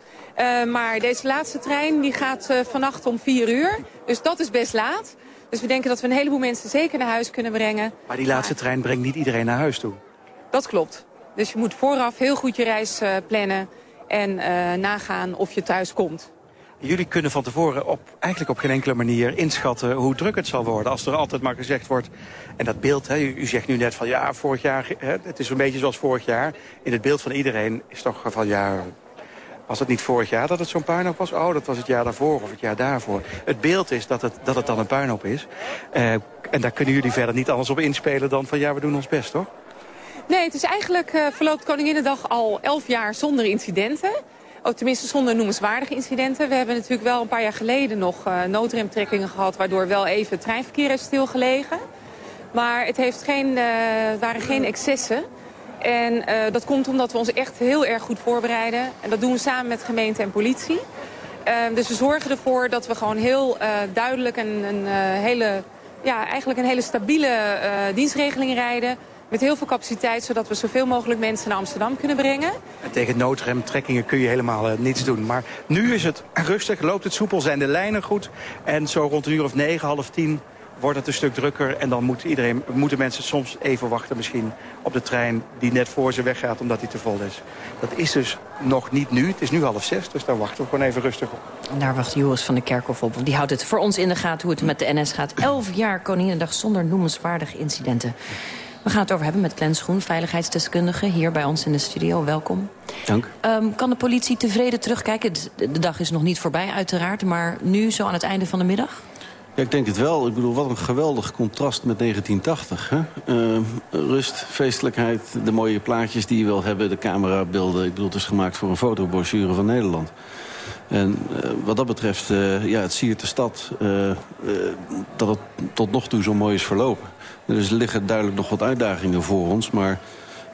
Maar deze laatste trein die gaat vannacht om vier uur. Dus dat is best laat. Dus we denken dat we een heleboel mensen zeker naar huis kunnen brengen. Maar die laatste trein brengt niet iedereen naar huis toe. Dat klopt. Dus je moet vooraf heel goed je reis eh, plannen... en eh, nagaan of je thuis komt. Jullie kunnen van tevoren op, eigenlijk op geen enkele manier inschatten hoe druk het zal worden. Als er altijd maar gezegd wordt, en dat beeld, hè, u, zegt nu net van ja, vorig jaar, hè, het is een beetje zoals vorig jaar. In het beeld van iedereen is toch van ja, was het niet vorig jaar dat het zo'n puinhoop was? Oh, dat was het jaar daarvoor of het jaar daarvoor. Het beeld is dat het, dat het dan een puinhoop is. Eh, en daar kunnen jullie verder niet anders op inspelen dan van ja, we doen ons best, toch? Nee, het is eigenlijk eh, verloopt Koninginnedag al elf jaar zonder incidenten. Oh, tenminste zonder noemenswaardige incidenten. We hebben natuurlijk wel een paar jaar geleden nog uh, noodremtrekkingen gehad... waardoor wel even het treinverkeer heeft stilgelegen. Maar het heeft geen, uh, waren geen excessen. En dat komt omdat we ons echt heel erg goed voorbereiden. En dat doen we samen met gemeente en politie. Uh, dus we zorgen ervoor dat we gewoon heel duidelijk een, een hele, ja, eigenlijk een hele stabiele dienstregeling rijden. Met heel veel capaciteit, zodat we zoveel mogelijk mensen naar Amsterdam kunnen brengen. En tegen noodremtrekkingen kun je helemaal uh, niets doen. Maar nu is het rustig, loopt het soepel, zijn de lijnen goed. En zo rond een uur of negen, half tien wordt het een stuk drukker. En dan moet iedereen, moeten mensen soms even wachten misschien op de trein die net voor ze weggaat omdat die te vol is. Dat is dus nog niet nu. Het is nu half zes, dus daar wachten we gewoon even rustig op. Daar wacht Joris van der Kerkhof op. Die houdt het voor ons in de gaten hoe het met de NS gaat. Elf jaar Koninginnedag zonder noemenswaardige incidenten. We gaan het over hebben met Glenn Schoen, veiligheidsdeskundige... hier bij ons in de studio. Welkom. Dank. Um, kan de politie tevreden terugkijken? De dag is nog niet voorbij uiteraard, maar nu zo aan het einde van de middag? Ja, ik denk het wel. Ik bedoel, wat een geweldig contrast met 1980. Hè? Uh, rust, feestelijkheid, de mooie plaatjes die je wil hebben, de camerabeelden. Ik bedoel, het is gemaakt voor een fotobrochure van Nederland. En uh, wat dat betreft, uh, ja, het siert de stad uh, dat het tot nog toe zo mooi is verlopen. Dus er liggen duidelijk nog wat uitdagingen voor ons, maar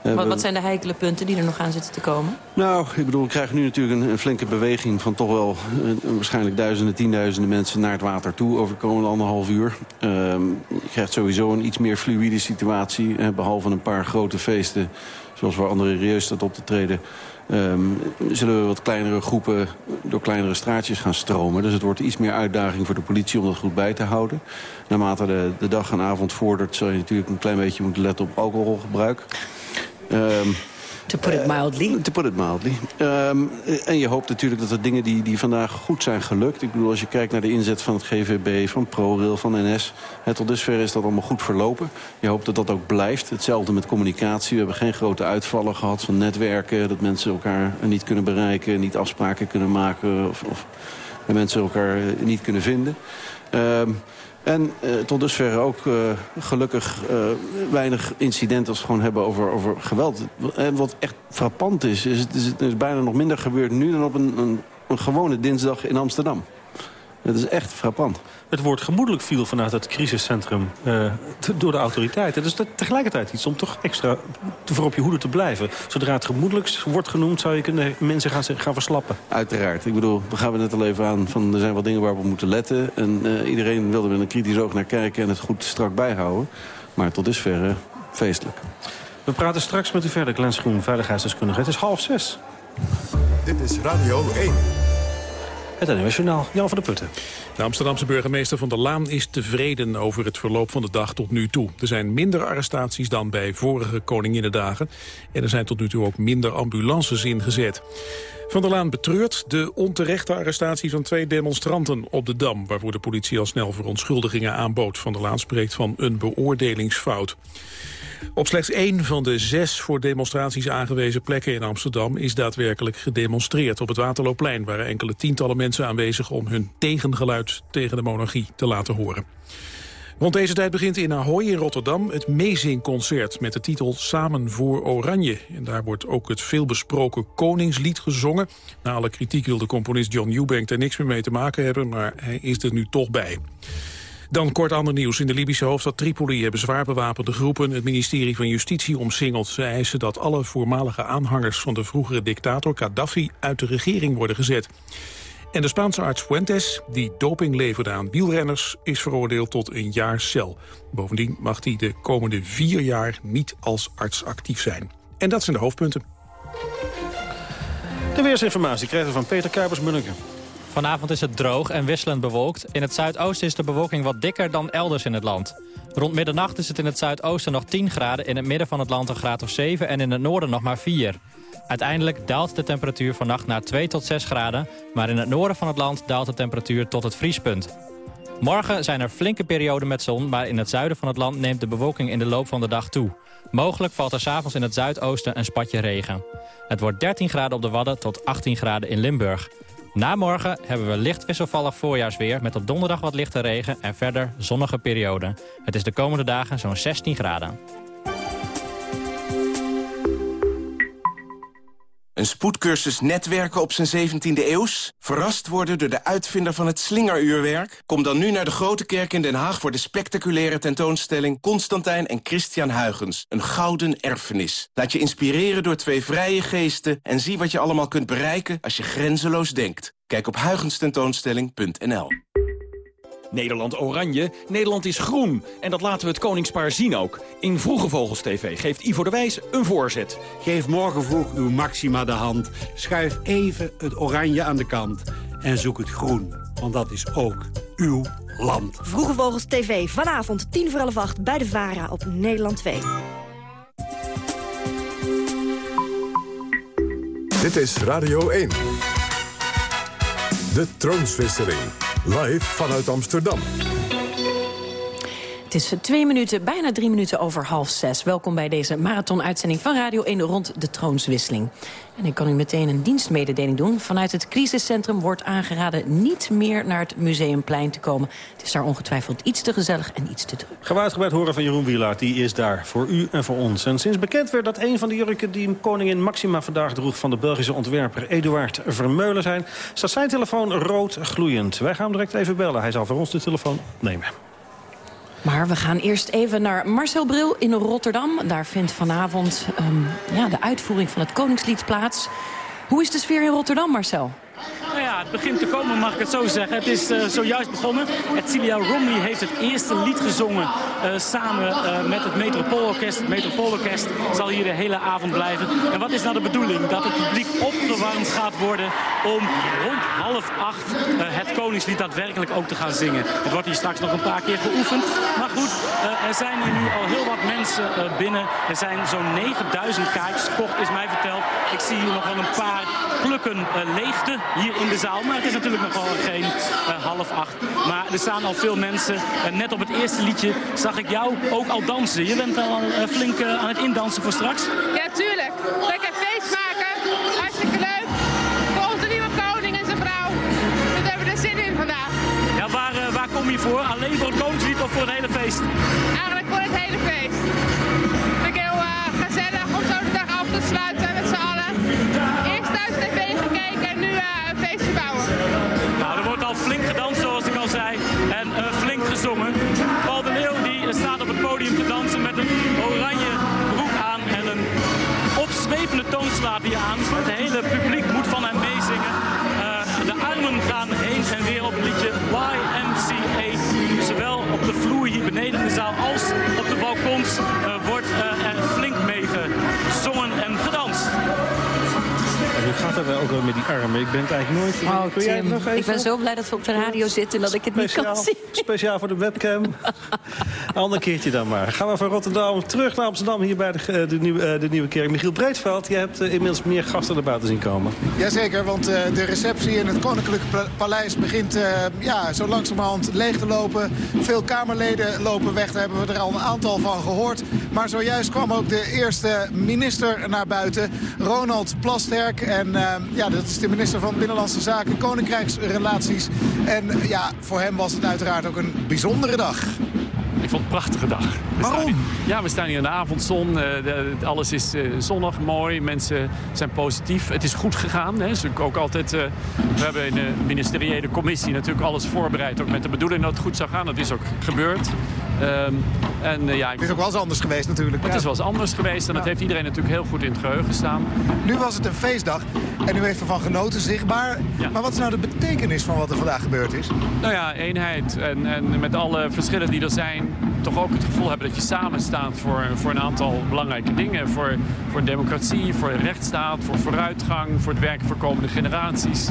Eh, Wat, zijn de heikele punten die er nog aan zitten te komen? Nou, ik bedoel, we krijgen nu natuurlijk een, een flinke beweging... van toch wel eh, waarschijnlijk duizenden, tienduizenden mensen naar het water toe... over de komende anderhalf uur. Ehm, je krijgt sowieso een iets meer fluïde situatie. eh, behalve een paar grote feesten, zoals waar André Rieu staat op te treden... ehm, zullen we wat kleinere groepen door kleinere straatjes gaan stromen. Dus het wordt iets meer uitdaging voor de politie om dat goed bij te houden. Naarmate de, de dag en avond vordert... zal je natuurlijk een klein beetje moeten letten op alcoholgebruik. Ehm To put it mildly. to put it mildly. Ehm, en je hoopt natuurlijk dat de dingen die, die vandaag goed zijn gelukt... ik bedoel, als je kijkt naar de inzet van het GVB, van ProRail, van NS... Hè, tot dusver is dat allemaal goed verlopen. Je hoopt dat dat ook blijft. Hetzelfde met communicatie. We hebben geen grote uitvallen gehad van netwerken... dat mensen elkaar niet kunnen bereiken, niet afspraken kunnen maken... of, of mensen elkaar eh, niet kunnen vinden. Ehm, en eh, tot dusver ook eh, gelukkig eh, weinig incidenten als we gewoon hebben over, over geweld. En wat echt frappant is, is, het is, is bijna nog minder gebeurd nu dan op een, een, een gewone dinsdag in Amsterdam. Het is echt frappant. Het woord gemoedelijk viel vanuit het crisiscentrum eh, te- door de autoriteiten. Dus dat tegelijkertijd iets om toch extra te- voor op je hoede te blijven. Zodra het gemoedelijk wordt genoemd, zou je kunnen mensen gaan, gaan verslappen. Uiteraard. Ik bedoel, we gaan er net al even aan van er zijn wel dingen waar we op moeten letten. En eh, iedereen wil er met een kritisch oog naar kijken en het goed strak bijhouden. Maar tot dusver feestelijk. We praten straks met u verder, Glenn Schoen, veiligheidsdeskundige. Het is half zes. Dit is Radio 1. Het NOS Journaal, Jan van der Putten. De Amsterdamse burgemeester Van der Laan is tevreden over het verloop van de dag tot nu toe. Er zijn minder arrestaties dan bij vorige Koninginnedagen. En er zijn tot nu toe ook minder ambulances ingezet. Van der Laan betreurt de onterechte arrestatie van twee demonstranten op de Dam... waarvoor de politie al snel verontschuldigingen aanbood. Van der Laan spreekt van een beoordelingsfout. Op slechts één van de zes voor demonstraties aangewezen plekken in Amsterdam is daadwerkelijk gedemonstreerd. Op het Waterloopplein waren enkele tientallen mensen aanwezig om hun tegengeluid tegen de monarchie te laten horen. Rond deze tijd begint in Ahoy in Rotterdam het Meezingconcert met de titel Samen voor Oranje. En daar wordt ook het veelbesproken Koningslied gezongen. Na alle kritiek wil de componist John Eubank er niks meer mee te maken hebben, maar hij is er nu toch bij. Dan kort ander nieuws. In de Libische hoofdstad Tripoli hebben zwaar bewapende groepen het ministerie van Justitie omsingeld. Ze eisen dat alle voormalige aanhangers van de vroegere dictator Gaddafi uit de regering worden gezet. En de Spaanse arts Fuentes, die doping leverde aan wielrenners, is veroordeeld tot een jaar cel. Bovendien mag hij de komende vier jaar niet als arts actief zijn. En dat zijn de hoofdpunten. De weersinformatie krijgen we van Peter Kuipers-Munneke. Vanavond is het droog en wisselend bewolkt. In het zuidoosten is de bewolking wat dikker dan elders in het land. Rond middernacht is het in het zuidoosten nog 10 graden... in het midden van het land een graad of 7 en in het noorden nog maar 4. Uiteindelijk daalt de temperatuur vannacht naar 2 tot 6 graden... maar in het noorden van het land daalt de temperatuur tot het vriespunt. Morgen zijn er flinke perioden met zon... maar in het zuiden van het land neemt de bewolking in de loop van de dag toe. Mogelijk valt er s'avonds in het zuidoosten een spatje regen. Het wordt 13 graden op de Wadden tot 18 graden in Limburg. Na morgen hebben we licht wisselvallig voorjaarsweer... met op donderdag wat lichte regen en verder zonnige perioden. Het is de komende dagen zo'n 16 graden. Een spoedcursus netwerken op zijn 17e eeuws? Verrast worden door de uitvinder van het slingeruurwerk? Kom dan nu naar de Grote Kerk in Den Haag... voor de spectaculaire tentoonstelling Constantijn en Christian Huygens. Een gouden erfenis. Laat je inspireren door twee vrije geesten... en zie wat je allemaal kunt bereiken als je grenzeloos denkt. Kijk op huygenstentoonstelling.nl. Nederland oranje, Nederland is groen. En dat laten we het koningspaar zien ook. In Vroege Vogels TV geeft Ivo de Wijs een voorzet. Geef morgen vroeg uw Maxima de hand. Schuif even het oranje aan de kant. En zoek het groen, want dat is ook uw land. Vroege Vogels TV, vanavond 10 voor half 8 bij de VARA op Nederland 2. Dit is Radio 1. De troonswisseling. Live vanuit Amsterdam. Het is twee minuten, bijna drie minuten over half zes. Welkom bij deze marathon-uitzending van Radio 1 rond de troonswisseling. En ik kan u meteen een dienstmededeling doen. Vanuit het crisiscentrum wordt aangeraden niet meer naar het Museumplein te komen. Het is daar ongetwijfeld iets te gezellig en iets te druk. Uitgebreid horen van Jeroen Wielaert. Die is daar voor u en voor ons. En sinds bekend werd dat een van de jurken die koningin Maxima vandaag droeg... van de Belgische ontwerper Eduard Vermeulen zijn... staat zijn telefoon rood gloeiend. Wij gaan hem direct even bellen. Hij zal voor ons de telefoon nemen. Maar we gaan eerst even naar Marcel Bril in Rotterdam. Daar vindt vanavond um, ja, de uitvoering van het Koningslied plaats. Hoe is de sfeer in Rotterdam, Marcel? Nou ja, het begint te komen, mag ik het zo zeggen. Het is uh, zojuist begonnen. Celia Romney heeft het eerste lied gezongen uh, samen uh, met het Metropoolorkest. Het Metropoolorkest zal hier de hele avond blijven. En wat is nou de bedoeling? Dat het publiek opgewarmd gaat worden om rond half acht het Koningslied daadwerkelijk ook te gaan zingen. Het wordt hier straks nog een paar keer geoefend. Maar goed, er zijn hier nu al heel wat mensen binnen. Er zijn zo'n 9000 kaartjes verkocht, is mij verteld. Ik zie hier nog wel een paar plukken leegte hier in de zaal. Maar het is natuurlijk nog wel geen uh, half acht. Maar er staan al veel mensen. Uh, net op het eerste liedje zag ik jou ook al dansen. Je bent al uh, flink aan het indansen voor straks. Ja, tuurlijk. Lekker feest maken. Hartstikke leuk. Voor onze nieuwe koning en zijn vrouw. Dus we hebben er zin in vandaag. Ja, waar, waar kom je voor? Alleen voor het koningslied of voor het hele feest? Eigenlijk voor het hele feest. Vind ik heel gezellig om zo de dag af te sluiten Nou, er wordt al flink gedanst, zoals ik al zei. En uh, flink gezongen. Paul de Leeuw die staat op het podium te dansen met een oranje broek aan en een opzwepende toonslaap hier aan. Het hele publiek moet van hem meezingen. Uh, de armen gaan heen en weer op het liedje YMCA. Zowel op de vloer hier beneden in de zaal als op de balkons wordt er flink Nu gaat het ook wel met die armen. Ik ben het eigenlijk nooit... Oh, Kun jij het nog even? ik ben zo blij dat we op de radio zitten en dat ik het niet kan zien. Speciaal voor de webcam. Een ander keertje dan maar. Gaan we van Rotterdam terug naar Amsterdam, hier bij de, de, nieuwe, de nieuwe kerk. Michiel Breedveld, je hebt uh, inmiddels meer gasten naar buiten zien komen. Jazeker, want uh, de receptie in het Koninklijk Paleis begint uh, ja, zo langzamerhand leeg te lopen. Veel Kamerleden lopen weg, daar hebben we er al een aantal van gehoord. Maar zojuist kwam ook de eerste minister naar buiten, Ronald Plasterk. En uh, ja, dat is de minister van Binnenlandse Zaken, Koninkrijksrelaties. En ja, voor hem was het uiteraard ook een bijzondere dag. Ik vond het een prachtige dag. We Waarom? Hier, ja, we staan hier in de avondzon. Uh, de, alles is uh, zonnig, mooi. Mensen zijn positief. Het is goed gegaan. Hè. Dus ook altijd, uh, we hebben in de ministeriële commissie natuurlijk alles voorbereid. Ook met de bedoeling dat het goed zou gaan. Dat is ook gebeurd. Um, en, ja, het is ook wel eens anders geweest natuurlijk. Het ja. is wel eens anders geweest. En dat heeft iedereen natuurlijk heel goed in het geheugen staan. Nu was het een feestdag. En u heeft ervan genoten, zichtbaar. Ja. Maar wat is nou de betekenis van wat er vandaag gebeurd is? Nou ja, eenheid. En, en met alle verschillen die er zijn... toch ook het gevoel hebben dat je samen staat voor, voor een aantal belangrijke dingen. Voor, voor democratie, voor rechtsstaat, voor vooruitgang... voor het werken voor komende generaties.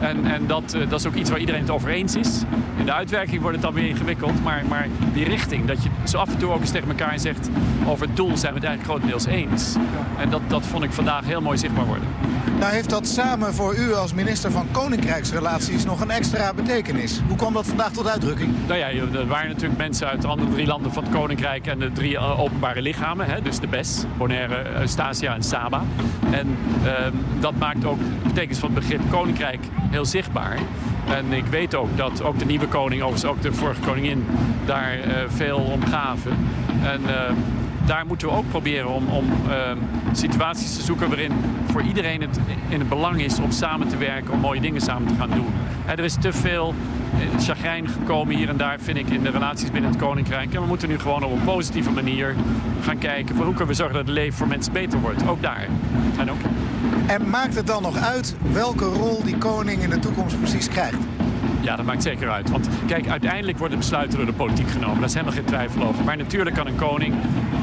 En, en dat, dat is ook iets waar iedereen het over eens is. In de uitwerking wordt het dan weer ingewikkeld. Maar, maar die richting, dat je zo af en toe ook eens tegen elkaar zegt... over het doel zijn we het eigenlijk grotendeels eens. En dat, dat vond ik vandaag heel mooi zichtbaar worden. Nou heeft dat samen voor u als minister van Koninkrijksrelaties nog een extra betekenis. Hoe kwam dat vandaag tot uitdrukking? Nou ja, er waren natuurlijk mensen uit de andere drie landen van het Koninkrijk en de drie openbare lichamen. Hè? Dus de BES, Bonaire, Stasia en Saba. En uh, dat maakt ook de betekenis van het begrip Koninkrijk heel zichtbaar. En ik weet ook dat ook de nieuwe koning, overigens ook de vorige koningin, daar uh, veel om gaven. En uh, daar moeten we ook proberen om, om uh, situaties te zoeken waarin voor iedereen het in het belang is om samen te werken, om mooie dingen samen te gaan doen. En er is te veel chagrijn gekomen hier en daar, vind ik, in de relaties binnen het Koninkrijk. En we moeten nu gewoon op een positieve manier gaan kijken voor hoe kunnen we zorgen dat het leven voor mensen beter wordt. Ook daar. En ook en maakt het dan nog uit welke rol die koning in de toekomst precies krijgt? Ja, dat maakt zeker uit. Want kijk, uiteindelijk worden besluiten door de politiek genomen. Daar is helemaal geen twijfel over. Maar natuurlijk kan een koning,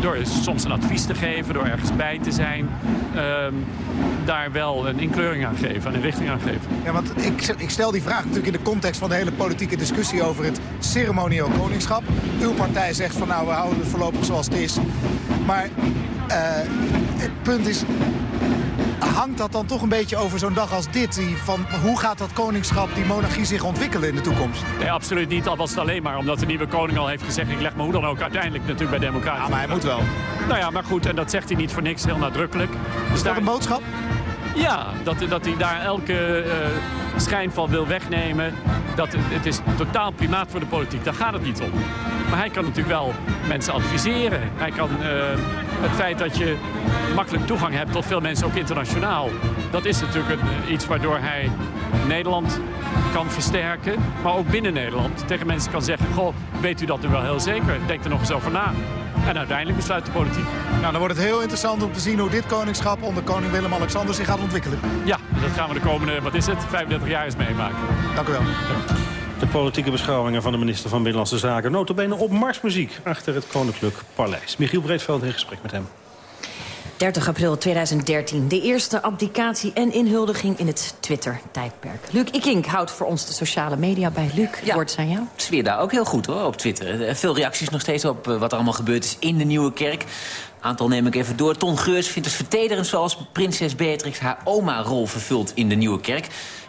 door soms een advies te geven... door ergens bij te zijn... Um, daar wel een inkleuring aan geven, een richting aan geven. Ja, want ik, ik stel die vraag natuurlijk in de context van de hele politieke discussie... over het ceremonieel koningschap. Uw partij zegt van nou, we houden het voorlopig zoals het is. Maar uh, het punt is, hangt dat dan toch een beetje over zo'n dag als dit? Die van hoe gaat dat koningschap, die monarchie zich ontwikkelen in de toekomst? Nee, absoluut niet. Al was het alleen maar omdat de nieuwe koning al heeft gezegd... ik leg me hoe dan ook uiteindelijk natuurlijk bij democratie. Ja, maar hij moet wel. Nou ja, maar goed, en dat zegt hij niet voor niks, heel nadrukkelijk. Dus is dat daar... een boodschap? Ja, dat, dat hij daar elke uh, schijn van wil wegnemen. Dat, het is totaal primaat voor de politiek. Daar gaat het niet om. Maar hij kan natuurlijk wel mensen adviseren. Hij kan eh, het feit dat je makkelijk toegang hebt tot veel mensen, ook internationaal. Dat is natuurlijk een, iets waardoor hij Nederland kan versterken. Maar ook binnen Nederland tegen mensen kan zeggen... Goh, weet u dat nu wel heel zeker? Denk er nog eens over na. En uiteindelijk besluit de politiek. Nou, dan wordt het heel interessant om te zien hoe dit koningschap onder koning Willem-Alexander zich gaat ontwikkelen. Ja, dat gaan we de komende, wat is het, 35 jaar eens meemaken. Dank u wel. De politieke beschouwingen van de minister van Binnenlandse Zaken. Notabene op marsmuziek achter het Koninklijk Paleis. Michiel Breedveld in gesprek met hem. 30 april 2013. De eerste abdicatie en inhuldiging in het Twitter-tijdperk. Luc Ikink houdt voor ons de sociale media bij. Luc, ja. woord aan jou. sfeer daar ook heel goed hoor, op Twitter. Veel reacties nog steeds op wat er allemaal gebeurd is in de Nieuwe Kerk. Aantal neem ik even door. Ton Geurs vindt het vertederend zoals prinses Beatrix haar oma-rol vervult in de Nieuwe Kerk.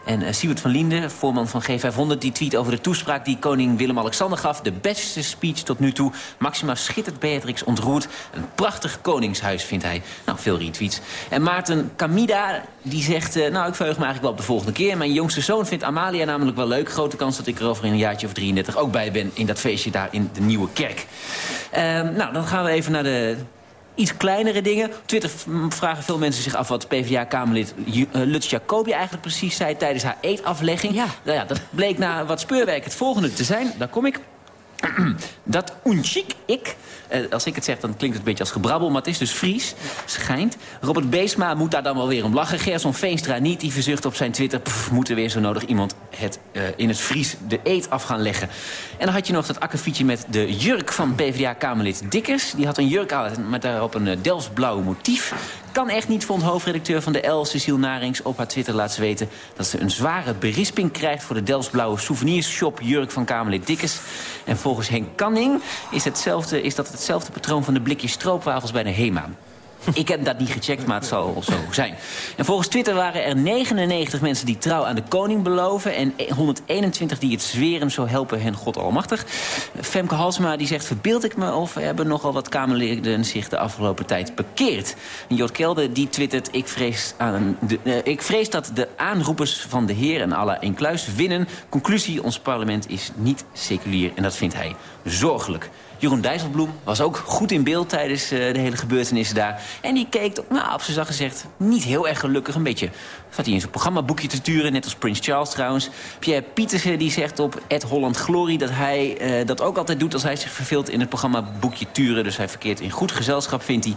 En uh, Siebert van Linden, voorman van G500, die tweet over de toespraak die koning Willem-Alexander gaf. De beste speech tot nu toe. Maxima schittert Beatrix ontroerd. Een prachtig koningshuis, vindt hij. Nou, veel retweets. En Maarten Kamida, die zegt... Uh, nou, ik verheug me eigenlijk wel op de volgende keer. Mijn jongste zoon vindt Amalia namelijk wel leuk. Grote kans dat ik er over een jaartje of 33 ook bij ben... in dat feestje daar in de Nieuwe Kerk. Uh, nou, dan gaan we even naar de iets kleinere dingen. Op Twitter vragen veel mensen zich af wat PvdA-Kamerlid Lutz Jacobi eigenlijk precies zei tijdens haar eetaflegging. Ja. Nou ja, dat bleek na wat speurwerk het volgende te zijn. Daar kom ik. Dat unchik ik, eh, als ik het zeg dan klinkt het een beetje als gebrabbel... maar het is dus Fries, schijnt. Robert Beesma moet daar dan wel weer om lachen. Gerson Veenstra niet, die verzucht op zijn Twitter... Moet er weer zo nodig iemand het, uh, in het Fries de eet af gaan leggen. En dan had je nog dat akkefietje met de jurk van PvdA-Kamerlid Dikkers. Die had een jurk aan met daarop een uh, Delftsblauw motief kan echt niet, vond hoofdredacteur van de L, Cecile Narings... op haar Twitter laat ze weten dat ze een zware berisping krijgt... voor de Delftsblauwe souvenirshop Jurk van Kamerlid Dikkes. En volgens Henk Canning is, hetzelfde, is dat hetzelfde patroon van de blikjes stroopwafels bij de HEMA. Ik heb dat niet gecheckt, maar het zal zo zijn. En volgens Twitter waren er 99 mensen die trouw aan de koning beloven... en 121 die het zweren, zo helpen hen God almachtig. Femke Halsma die zegt, verbeeld ik me... of hebben nogal wat Kamerleden zich de afgelopen tijd bekeerd. Jort Kelde die twittert... Ik vrees, aan de, uh, ik vrees dat de aanroepers van de heer en Allah in kluis winnen. Conclusie, ons parlement is niet seculier en dat vindt hij zorgelijk. Jeroen Dijsselbloem was ook goed in beeld tijdens uh, de hele gebeurtenissen daar. En die keek, nou, op zijn zacht gezegd, niet heel erg gelukkig. Een beetje zat hij in zijn programmaboekje te turen, net als Prince Charles trouwens. Pierre Pietersen die zegt op Ed Holland Glory... dat hij uh, dat ook altijd doet als hij zich verveelt in het programmaboekje turen. Dus hij verkeert in goed gezelschap, vindt hij.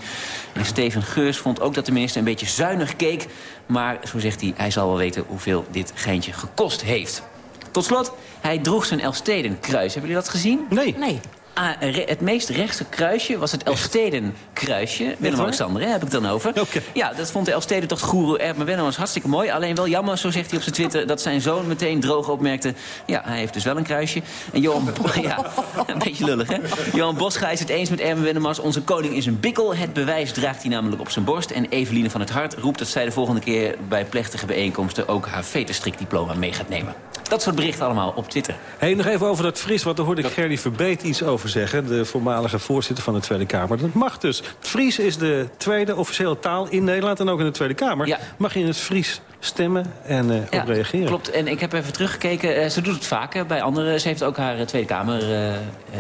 En Steven Geurs vond ook dat de minister een beetje zuinig keek. Maar, zo zegt hij, hij zal wel weten hoeveel dit geintje gekost heeft. Tot slot, hij droeg zijn Elfsteden-kruis. Hebben jullie dat gezien? Nee. Nee. Ah, het meest rechtse kruisje was het Elfsteden-kruisje. Willem-Alexander, heb ik dan over. Okay. Ja, dat vond de Elfsteden-tocht-goeroe Erben Wennemars hartstikke mooi. Alleen wel jammer, zo zegt hij op zijn Twitter... dat zijn zoon meteen droog opmerkte... ja, hij heeft dus wel een kruisje. En Johan... ja, een beetje lullig, hè? Johan Bosga is het eens met Erben Wennemars. Onze koning is een bikkel. Het bewijs draagt hij namelijk op zijn borst. En Eveline van het Hart roept dat zij de volgende keer... bij plechtige bijeenkomsten ook haar veterstrikdiploma mee gaat nemen. Dat soort berichten allemaal op Twitter. Hey, nog even over dat Fries, want daar hoorde ik Gerdy Verbeet iets over zeggen. De voormalige voorzitter van de Tweede Kamer. Dat mag dus. Het Fries is de tweede officiële taal in Nederland en ook in de Tweede Kamer. Ja. Mag je in het Fries stemmen en uh, ja, op reageren. Klopt, en ik heb even teruggekeken. Uh, ze doet het vaker bij anderen. Ze heeft ook haar uh, Tweede Kamer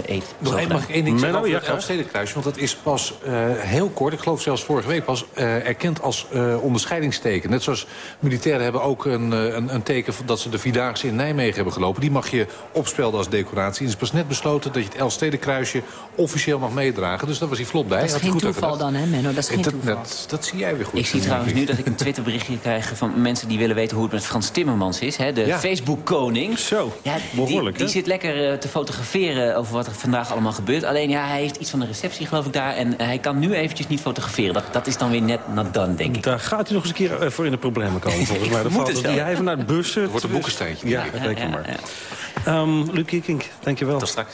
eet. Nog één, mag ik één ding zeggen over het Elfstedenkruisje? Want dat is pas heel kort, ik geloof zelfs vorige week pas... erkend als onderscheidingsteken. Net zoals militairen hebben ook een, een, een, teken... dat ze de Vierdaagse in Nijmegen hebben gelopen. Die mag je opspelden als decoratie. En het is pas net besloten dat je het Elfstedenkruisje officieel mag meedragen. Dus daar was hij vlot bij. Dat is geen toeval dan, hè Menno? Dat is geen dat, toeval. Dat, dat, zie jij weer goed. Ik zie trouwens nu dat ik een Twitterberichtje krijg van mensen die willen weten hoe het met Frans Timmermans is. Hè? De Ja. Facebook-koning. Zo, Ja, behoorlijk, die, die zit lekker eh, te fotograferen over wat er vandaag allemaal gebeurt. Alleen ja, hij heeft iets van een receptie geloof ik daar. En eh, hij kan nu eventjes niet fotograferen. Dat, dat is dan weer net not done, denk ik. Daar gaat hij nog eens een keer eh, voor in de problemen komen, volgens mij. Moet valt wel. hij even naar het bussen. wordt een boekensteintje. Ja, Ja, reken ja, maar. ja. Ehm Luc Kiekink, dankjewel. Tot straks.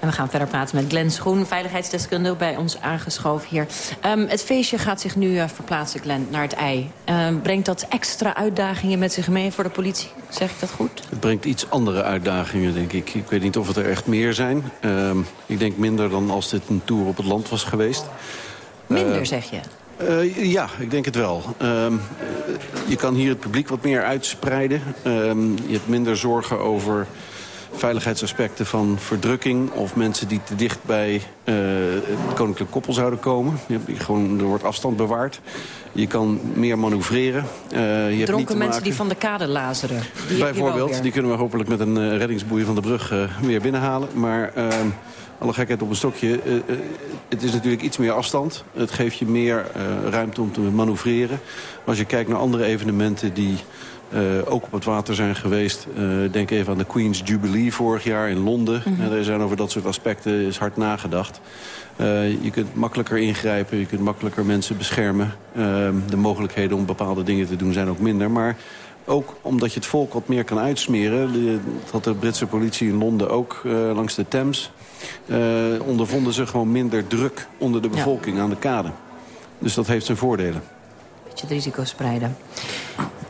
En we gaan verder praten met Glenn Schoen, veiligheidsdeskundige bij ons aangeschoven hier. Ehm, het feestje gaat zich nu eh, verplaatsen, Glenn, naar het ei. Ehm, brengt dat extra uitdagingen met zich mee voor de politie? Zeg ik dat goed? Het brengt iets andere uitdagingen, denk ik. Ik weet niet of het er echt meer zijn. Ehm, ik denk minder dan als dit een tour op het land was geweest. Minder, Eh, zeg je? Eh, ja, ik denk het wel. Je kan hier het publiek wat meer uitspreiden. Je hebt minder zorgen over veiligheidsaspecten van verdrukking... of mensen die te dicht bij uh, het koninklijk koppel zouden komen. Je, gewoon, er wordt afstand bewaard. Je kan meer manoeuvreren. Uh, je Dronken hebt mensen die van de kade lazeren. Die Bijvoorbeeld, die kunnen we hopelijk met een uh, reddingsboei van de brug weer binnenhalen. Maar alle gekheid op een stokje. het is natuurlijk iets meer afstand. Het geeft je meer ruimte om te manoeuvreren. Als je kijkt naar andere evenementen die ook op het water zijn geweest. Uh, denk even aan de Queen's Jubilee vorig jaar in Londen. Mm -hmm. er zijn over dat soort aspecten is hard nagedacht. Uh, je kunt makkelijker ingrijpen, je kunt makkelijker mensen beschermen. de mogelijkheden om bepaalde dingen te doen zijn ook minder. Maar ook omdat je het volk wat meer kan uitsmeren. De, dat had de Britse politie in Londen ook langs de Thames. ondervonden ze gewoon minder druk onder de bevolking ja. aan de kade. Dus dat heeft zijn voordelen. Beetje het risico spreiden.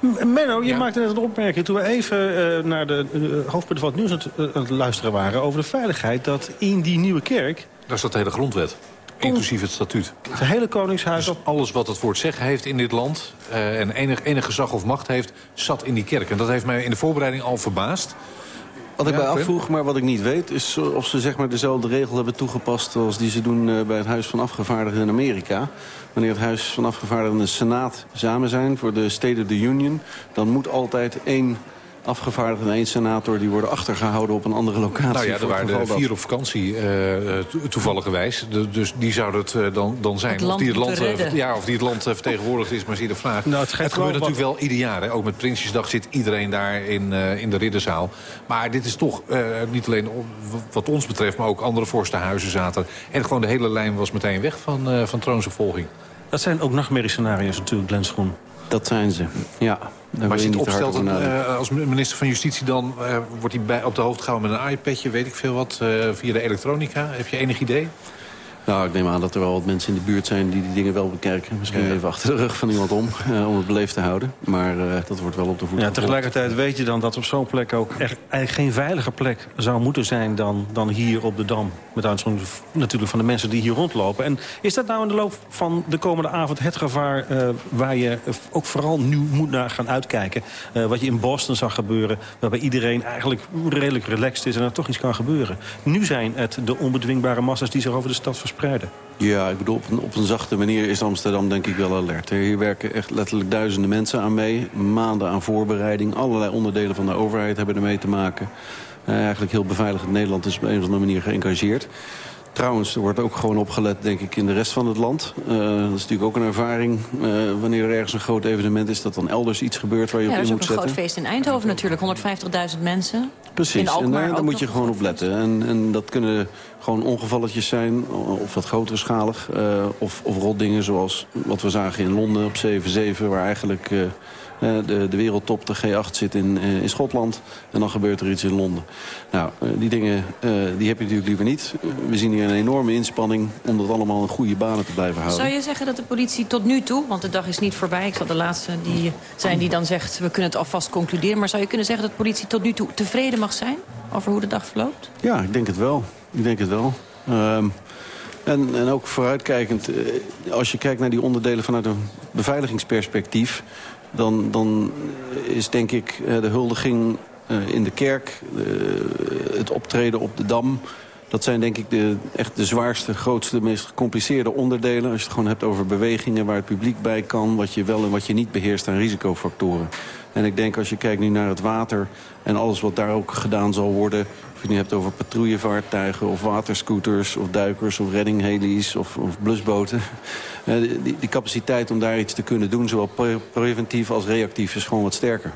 Menno, je maakte net een opmerking toen we even uh, naar de uh, hoofdpunten van het nieuws aan het, uh, het, luisteren waren... over de veiligheid dat in die nieuwe kerk... Daar staat de hele grondwet. Inclusief het statuut. Het hele koningshuis... Dus alles wat het het zeggen heeft in dit land... en enig, enig gezag of macht heeft, zat in die kerk. En dat heeft mij in de voorbereiding al verbaasd. Wat ik ja, mij afvroeg, maar wat ik niet weet... is of ze zeg maar, dezelfde regel hebben toegepast... als die ze doen uh, bij het Huis van Afgevaardigden in Amerika. Wanneer het Huis van Afgevaardigden en de Senaat samen zijn... voor de State of the Union... dan moet altijd één afgevaardigden en één senator... die worden achtergehouden op een andere locatie. Nou ja, er waren er vier op vakantie, uh, toevalligerwijs. De, dus die zouden het uh, dan, dan zijn. Het of, die het land, uh, ja, of die het land vertegenwoordigd is, maar zie de vraag. Nou, het, het gebeurt natuurlijk wel ieder jaar. Hè. Ook met Prinsjesdag zit iedereen daar in, in de ridderzaal. Maar dit is toch niet alleen wat ons betreft... maar ook andere vorstenhuizen zaten. En gewoon de hele lijn was meteen weg van, van troonsopvolging. Dat zijn ook nachtmerriescenario's natuurlijk, Glenn Schoen. Dat zijn ze, ja. maar als je het opstelt uh, als minister van Justitie... dan uh, wordt hij bij, op de hoogte gehouden met een iPadje, weet ik veel wat... Uh, via de elektronica. Heb je enig idee? Nou, ik neem aan dat er wel wat mensen in de buurt zijn die die dingen wel bekijken. Misschien ja. even achter de rug van iemand om, uh, om het beleefd te houden. Maar uh, dat wordt wel op de voet. Ja, tegelijkertijd weet je dan dat op zo'n plek ook echt eigenlijk geen veilige plek zou moeten zijn dan, dan hier op de Dam. Met uitzondering natuurlijk van de mensen die hier rondlopen. En is dat nou in de loop van de komende avond het gevaar uh, waar je ook vooral nu moet naar gaan uitkijken? wat je in Boston zag gebeuren, waarbij iedereen eigenlijk redelijk relaxed is en er toch iets kan gebeuren. Nu zijn het de onbedwingbare massa's die zich over de stad verspreiden. Ja, ik bedoel, op een, zachte manier is Amsterdam denk ik wel alert. Hier werken echt letterlijk duizenden mensen aan mee. Maanden aan voorbereiding. Allerlei onderdelen van de overheid hebben ermee te maken. Uh, eigenlijk heel beveiligend Nederland is op een of andere manier geëngageerd. Trouwens, er wordt ook gewoon opgelet, denk ik, in de rest van het land. Uh, dat is natuurlijk ook een ervaring. Uh, wanneer er ergens een groot evenement is, dat dan elders iets gebeurt waar je ja, op in moet zetten. Ja, er is ook een groot feest in Eindhoven natuurlijk. 150.000 mensen. Precies, en daar, daar moet je gewoon op letten. En, en dat kunnen gewoon ongevalletjes zijn, of wat grotere schalig. Uh, of, of rotdingen zoals wat we zagen in Londen op 7-7... waar eigenlijk de, de wereldtop, de G8, zit in, uh, in Schotland. En dan gebeurt er iets in Londen. Nou, die dingen die heb je natuurlijk liever niet. we zien hier een enorme inspanning om dat allemaal in goede banen te blijven houden. Zou je zeggen dat de politie tot nu toe, want de dag is niet voorbij... ik zal de laatste die zijn die dan zegt, we kunnen het alvast concluderen... maar zou je kunnen zeggen dat de politie tot nu toe tevreden mag zijn... over hoe de dag verloopt? Ja, ik denk het wel. Ik denk het wel. Um, en, en ook vooruitkijkend, als je kijkt naar die onderdelen vanuit een beveiligingsperspectief... dan, dan is denk ik de huldiging in de kerk, het optreden op de Dam... Dat zijn denk ik de, echt de zwaarste, grootste, meest gecompliceerde onderdelen. Als je het gewoon hebt over bewegingen waar het publiek bij kan... wat je wel en wat je niet beheerst aan risicofactoren. En ik denk als je kijkt nu naar het water en alles wat daar ook gedaan zal worden... of je nu hebt over patrouillevaartuigen of waterscooters of duikers of reddingheli's of, of blusboten... Die, die capaciteit om daar iets te kunnen doen, zowel preventief als reactief, is gewoon wat sterker.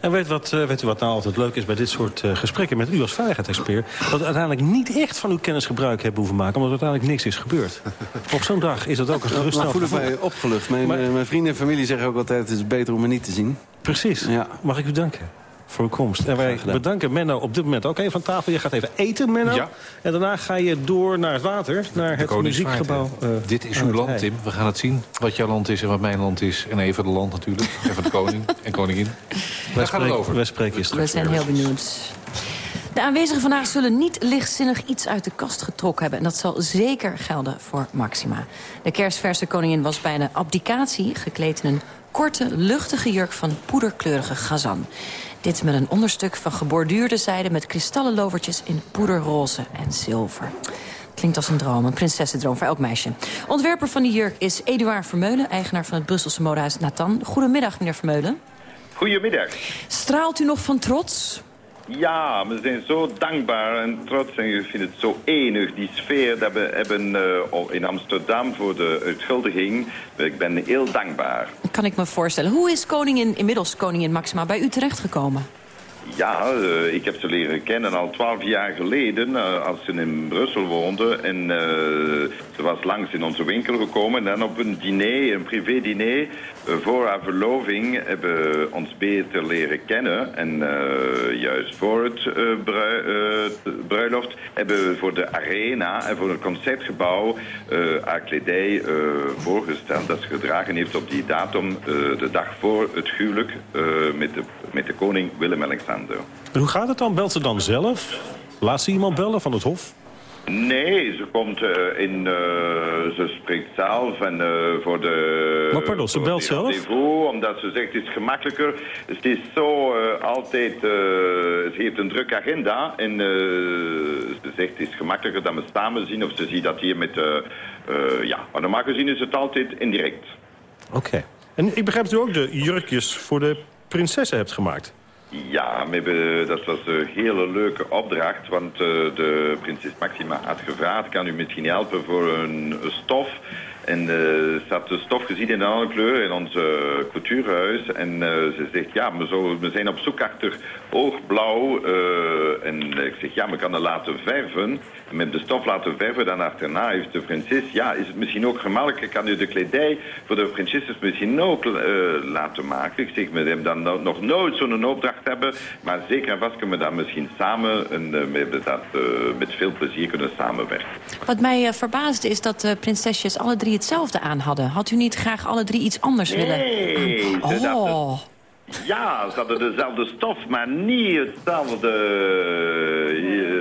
En weet, wat, weet u wat nou altijd leuk is bij dit soort uh, gesprekken met u als veiligheidsexpert? Dat we uiteindelijk niet echt van uw kennis gebruik hebben hoeven maken... omdat er uiteindelijk niks is gebeurd. Op zo'n dag is dat ook een geruststellend gevoel. voel ik mij opgelucht. Mijn, maar, mijn vrienden en familie zeggen ook altijd... het is beter om me niet te zien. Precies. Ja. Mag ik u danken? voor uw komst. En wij bedanken Menno op dit moment ook even aan tafel. Je gaat even eten, Menno. Ja. En daarna ga je door naar het water, naar het muziekgebouw. Uh, dit is uw land, Tim. We gaan het zien wat jouw land is en wat mijn land is. En even de land natuurlijk. Even de koning en koningin. Wij gaan het over. Wij spreken je straks. We zijn heel benieuwd. De aanwezigen vandaag zullen niet lichtzinnig iets uit de kast getrokken hebben. En dat zal zeker gelden voor Maxima. De kerstverse koningin was bij een abdicatie gekleed in een korte, luchtige jurk van poederkleurige gazan. Dit met een onderstuk van geborduurde zijde... met kristallen lovertjes in poederroze en zilver. Klinkt als een droom, een prinsessendroom voor elk meisje. Ontwerper van die jurk is Eduard Vermeulen... eigenaar van het Brusselse modehuis Nathan. Goedemiddag, meneer Vermeulen. Goedemiddag. Straalt u nog van trots? Ja, we zijn zo dankbaar en trots en ik vind het zo enig, die sfeer dat we hebben uh, in Amsterdam voor de uitschuldiging. Ik ben heel dankbaar. Kan ik me voorstellen. Hoe is koningin, inmiddels koningin Maxima bij u terechtgekomen? Ja, uh, ik heb ze leren kennen al twaalf jaar geleden uh, als ze in Brussel woonde. En uh, ze was langs in onze winkel gekomen. En op een diner, een privé-diner, voor haar verloving hebben we ons beter leren kennen. En juist voor het brui, bruiloft hebben we voor de arena en voor het concertgebouw haar kledij voorgesteld. Dat ze gedragen heeft op die datum, de dag voor het huwelijk met, de, met de koning Willem-Alexander. Hoe gaat het dan? Belt ze dan zelf? Laat ze iemand bellen van het Hof? Nee, ze komt uh, in, uh, ze spreekt zelf en uh, voor de... Maar pardon, ze belt zelf? Omdat ze zegt, het is gemakkelijker. Het is zo altijd, ze heeft een drukke agenda en ze zegt, het is gemakkelijker dat we samen zien of ze ziet dat hier met, ja, maar normaal gezien is het altijd indirect. Oké. En ik begrijp u ook de jurkjes voor de prinsessen hebt gemaakt. Ja, dat was een hele leuke opdracht, want de prinses Maxima had gevraagd... kan u misschien helpen voor een stof en uh, ze had de stof gezien in een andere kleur in ons couturehuis. En uh, ze zegt, ja, we, zo, we, zijn op zoek achter oogblauw. Uh, en ik zeg, ja, we kan het laten verven. En met de stof laten verven, dan achterna heeft de prinses... Ja, is het misschien ook gemakkelijk? Kan u de kledij voor de prinses misschien ook laten maken? Ik zeg, met hem dan nog nooit zo'n opdracht hebben. Maar zeker en vast kunnen we dat misschien samen... En we hebben dat met veel plezier kunnen samenwerken. Wat mij verbaasde is dat de prinsesjes alle drie hetzelfde aan hadden. Had u niet graag alle drie iets anders nee, willen? Nee, oh. Ja, ze hadden dezelfde stof, maar niet hetzelfde...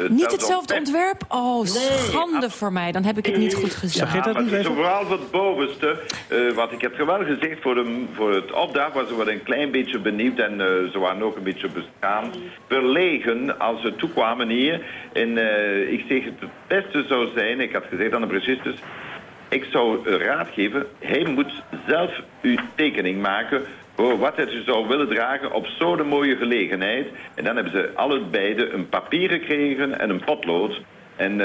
Uh, niet hetzelfde ontwerp? Oh, schande nee, voor mij. Dan heb ik het niet goed gezien. Ja, het is vooral het bovenste. Uh, wat ik heb wel gezegd voor, de, voor het opdracht... was ze wel een klein beetje benieuwd en uh, ze waren ook een beetje beschaamd. Verlegen als ze toekwamen hier. En ik zeg het het beste zou zijn... Ik had gezegd aan de precistes... Ik zou raad geven, hij moet zelf uw tekening maken voor wat hij zou willen dragen op zo'n mooie gelegenheid. En dan hebben ze allebei een papier gekregen en een potlood. En uh,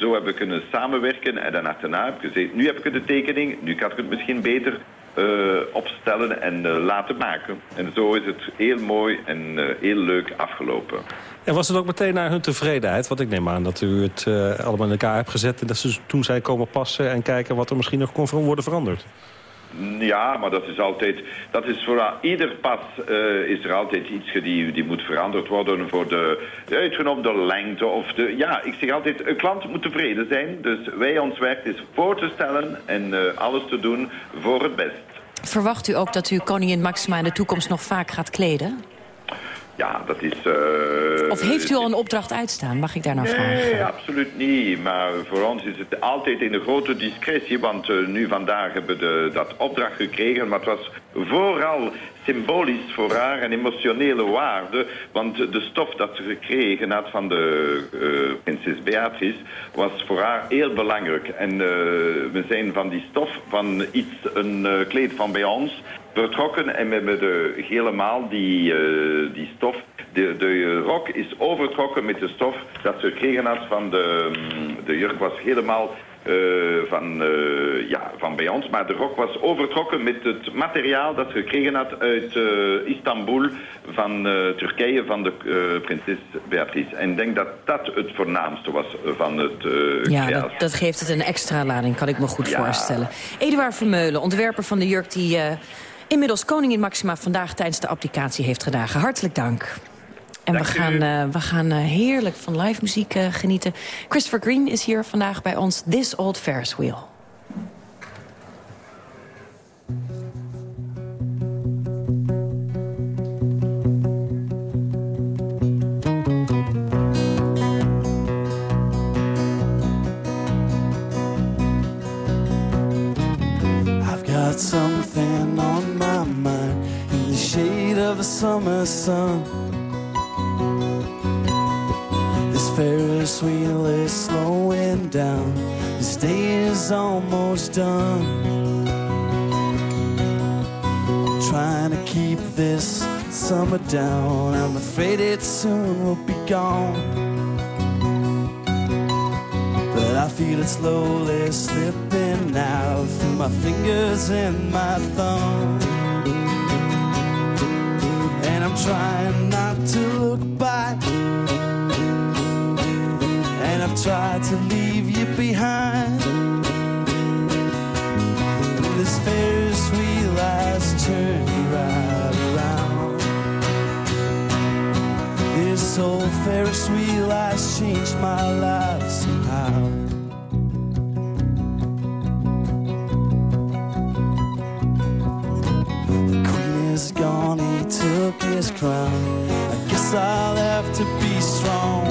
zo hebben we kunnen samenwerken. En dan achterna heb ik gezegd, nu heb ik de tekening, nu kan ik het misschien beter uh, opstellen en laten maken. En zo is het heel mooi en heel leuk afgelopen. En was het ook meteen naar hun tevredenheid? Want ik neem aan dat u het allemaal in elkaar hebt gezet... en dat ze toen zijn komen passen en kijken wat er misschien nog kon worden veranderd. Ja, maar dat is altijd... Dat is voor ieder pas uh, is er altijd iets die, die moet veranderd worden voor de... Uitgenomen de lengte of de... Ja, ik zeg altijd, een klant moet tevreden zijn. Dus wij ons werk is voor te stellen en uh, alles te doen voor het best. Verwacht u ook dat u koningin Maxima in de toekomst nog vaak gaat kleden? Ja, dat is... Uh, of heeft u al een opdracht uitstaan? Mag ik daar nou nee, vragen? Nee, absoluut niet. Maar voor ons is het altijd in de grote discretie. Want uh, nu vandaag hebben we de, dat opdracht gekregen. Maar het was vooral symbolisch voor haar en emotionele waarde. Want de stof dat ze gekregen had van de uh, prinses Beatrice... was voor haar heel belangrijk. En we zijn van die stof, van iets, een kleed van bij ons vertrokken en hebben de, helemaal die, uh, die stof. De, de rok is overtrokken met de stof dat ze gekregen had van de, de jurk was helemaal uh, van, uh, ja, van bij ons. Maar de rok was overtrokken met het materiaal dat ze gekregen had uit Istanbul van Turkije van de prinses Beatrice. En ik denk dat dat het voornaamste was van het Ja, dat, dat, geeft het een extra lading, kan ik me goed ja. voorstellen. Eduard Vermeulen, ontwerper van de jurk die inmiddels koningin Maxima vandaag tijdens de applicatie heeft gedragen. Hartelijk dank. En we gaan, uh, we gaan uh, heerlijk van live muziek uh, genieten. Christopher Green is hier vandaag bij ons. This Old Ferris Wheel. Summer sun. This Ferris wheel is slowing down. This day is almost done. Trying to keep this summer down. I'm afraid it soon will be gone. But I feel it slowly slipping out through my fingers and my thumb. Trying not to look back. And I've tried to leave you behind. This Ferris wheel has turned me right around. This old Ferris wheel has changed my life his crown. I guess I'll have to be strong.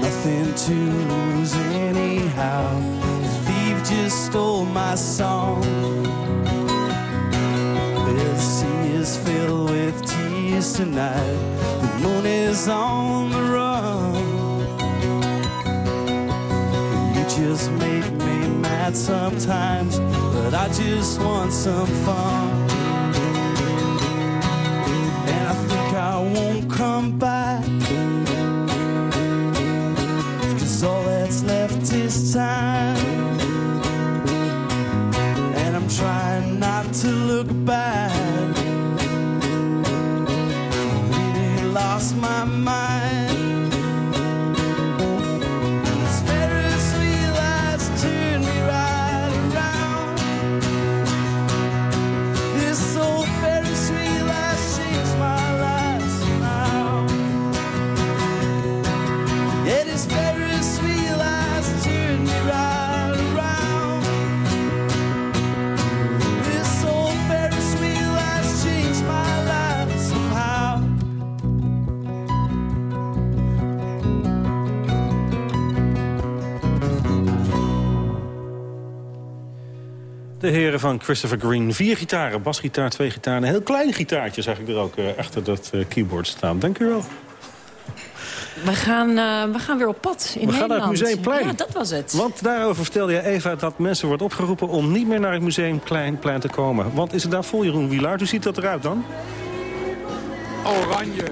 Nothing to lose anyhow. The thief just stole my song. The sea is filled with tears tonight. The moon is on the run. You just make me mad sometimes, but I just want some fun. De heren van Christopher Green. Vier gitaren, basgitaar, twee gitaren. Een heel klein gitaartje zag ik er ook eh, achter dat eh, keyboard staan. Dank u wel. We gaan, eh, we gaan weer op pad in We gaan Nederland. naar het Museumplein. Ja, dat was het. Want daarover vertelde je Eva dat mensen wordt opgeroepen... om niet meer naar het Museumplein plein te komen. Want is het daar vol, Jeroen Wielaert? Hoe ziet dat eruit dan? oranje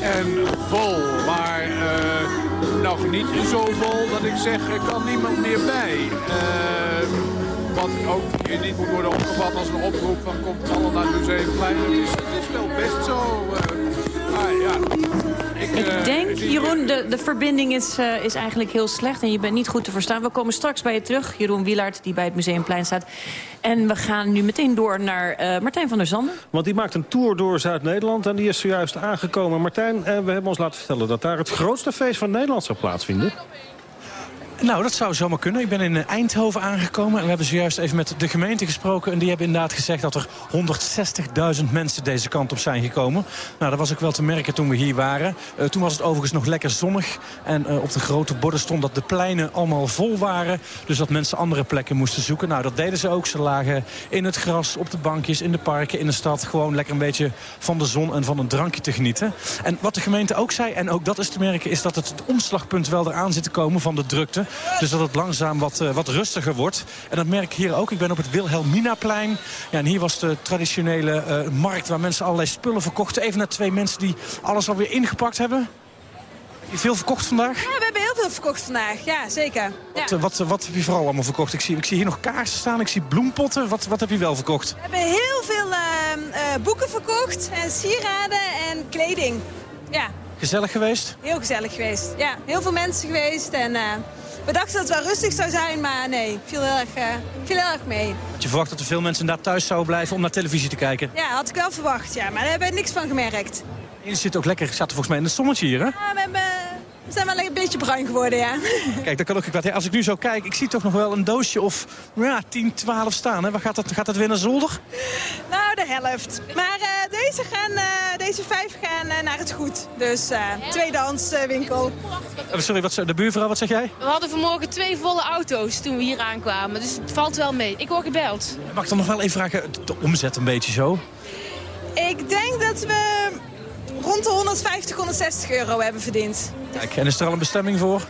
en vol. Maar eh, nog niet zo vol dat ik zeg, er kan niemand meer bij. Eh, wat ook hier niet moet worden opgevat als een oproep van komt allen naar het Museumplein. Het is, het is wel best zo. eh, maar ja, ik, Ik eh, denk, Jeroen, de, de verbinding is, eh, is eigenlijk heel slecht en je bent niet goed te verstaan. We komen straks bij je terug, Jeroen Wielaert, die bij het Museumplein staat. En we gaan nu meteen door naar eh, Martijn van der Zanden. Want die maakt een tour door Zuid-Nederland en die is zojuist aangekomen. Martijn, we hebben ons laten vertellen dat daar het grootste feest van Nederland zou plaatsvinden. Nou, dat zou zomaar kunnen. Ik ben in eh, Eindhoven aangekomen en we hebben zojuist even met de gemeente gesproken. En die hebben inderdaad gezegd dat er 160.000 mensen deze kant op zijn gekomen. Nou, dat was ook wel te merken toen we hier waren. Eh, toen was het overigens nog lekker zonnig. En eh, op de grote borden stond dat de pleinen allemaal vol waren. Dus dat mensen andere plekken moesten zoeken. Nou, dat deden ze ook. Ze lagen in het gras, op de bankjes, in de parken, in de stad. Gewoon lekker een beetje van de zon en van een drankje te genieten. En wat de gemeente ook zei, en ook dat is te merken... is dat het, het omslagpunt wel eraan zit te komen van de drukte. Dus dat het langzaam wat, eh, wat rustiger wordt. En dat merk ik hier ook. Ik ben op het Wilhelminaplein. Ja, en hier was de traditionele eh, markt waar mensen allerlei spullen verkochten. Even naar twee mensen die alles alweer ingepakt hebben. Heb je veel verkocht vandaag? Ja, we hebben heel veel verkocht vandaag. Ja, zeker. Ja. Wat, eh, wat, wat heb je vooral allemaal verkocht? Ik zie, ik zie hier nog kaarsen staan, ik zie bloempotten. Wat, wat heb je wel verkocht? We hebben heel veel ehm, eh, boeken verkocht en sieraden en kleding. Ja, Gezellig geweest? heel gezellig geweest. Ja, heel veel mensen geweest en we dachten dat het wel rustig zou zijn, maar nee, viel heel erg, eh, viel heel erg mee. Had je verwacht dat er veel mensen daar thuis zouden blijven om naar televisie te kijken? Ja, had ik wel verwacht, ja, maar daar hebben we niks van gemerkt. En je zit ook lekker, zaten volgens mij in het zonnetje hier, hè? Ja, we, hebben, we zijn wel een beetje bruin geworden, ja. Kijk, dat kan ook wat. Als ik nu zo kijk, ik zie toch nog wel een doosje of ja, 10, 12 staan. Hè? Waar gaat dat, gaat dat weer naar zolder? Nou, de helft. Maar eh, deze, gaan, eh, deze vijf gaan eh, naar het goed. Dus eh tweedehandswinkel. Eh, sorry, wat, ze- de buurvrouw, wat zeg jij? We hadden vanmorgen twee volle auto's toen we hier aankwamen. Dus het valt wel mee. Ik word gebeld. Mag ik dan nog wel even vragen, de omzet een beetje zo? Ik denk dat we rond de 150, 160 euro hebben verdiend. Kijk, en is er al een bestemming voor?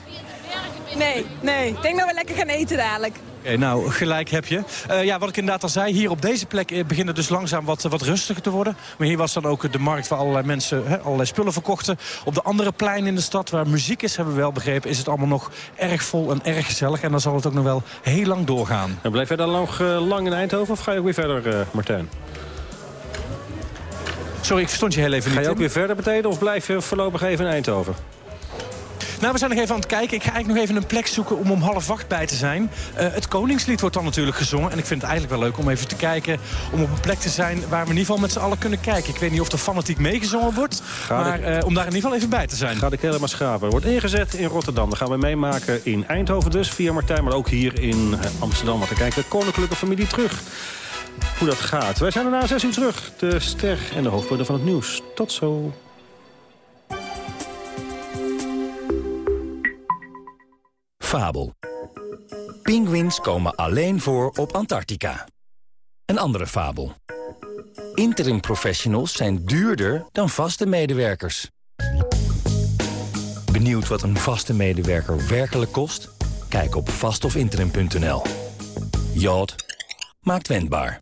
Nee, nee. Ik denk dat we lekker gaan eten dadelijk. Oké, nou, gelijk heb je. Eh, ja, wat ik inderdaad al zei, hier op deze plek eh, begint het dus langzaam wat, wat rustiger te worden. Maar hier was dan ook de markt waar allerlei mensen hè, allerlei spullen verkochten. Op de andere pleinen in de stad waar muziek is, hebben we wel begrepen, is het allemaal nog erg vol en erg gezellig. En dan zal het ook nog wel heel lang doorgaan. En blijf jij dan nog eh, lang in Eindhoven of ga je ook weer verder, eh, Martijn? Sorry, ik verstond je heel even Ga niet. je ook weer verder beteden of blijf je voorlopig even in Eindhoven? Nou, we zijn nog even aan het kijken. Ik ga eigenlijk nog even een plek zoeken om om half acht bij te zijn. Eh, het Koningslied wordt dan natuurlijk gezongen. En ik vind het eigenlijk wel leuk om even te kijken... om op een plek te zijn waar we in ieder geval met z'n allen kunnen kijken. Ik weet niet of er fanatiek meegezongen wordt. maar ik- eh, om daar in ieder geval even bij te zijn. Ga ik helemaal schrapen. Wordt ingezet in Rotterdam. Dan gaan we meemaken in Eindhoven dus, via Martijn. Maar ook hier in eh, Amsterdam. Want dan kijkt de koninklijke familie terug. Hoe dat gaat. Wij zijn er na zes uur terug. De ster en de hoofdpunten van het nieuws. Tot zo. Fabel. Pinguïns komen alleen voor op Antarctica. Een andere fabel. Interim professionals zijn duurder dan vaste medewerkers. Benieuwd wat een vaste medewerker werkelijk kost? Kijk op vastofinterim.nl. Jod maakt wendbaar.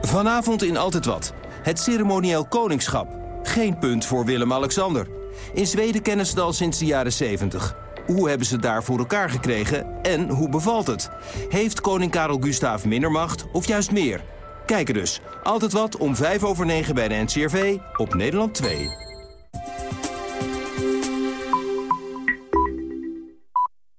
Vanavond in Altijd Wat. Het ceremonieel koningschap. Geen punt voor Willem-Alexander. In Zweden kennen ze het al sinds de jaren 70. Hoe hebben ze het daar voor elkaar gekregen en hoe bevalt het? Heeft koning Karel Gustaaf minder macht of juist meer? Kijken dus. Altijd wat om 5 over 9 bij de NCRV op Nederland 2.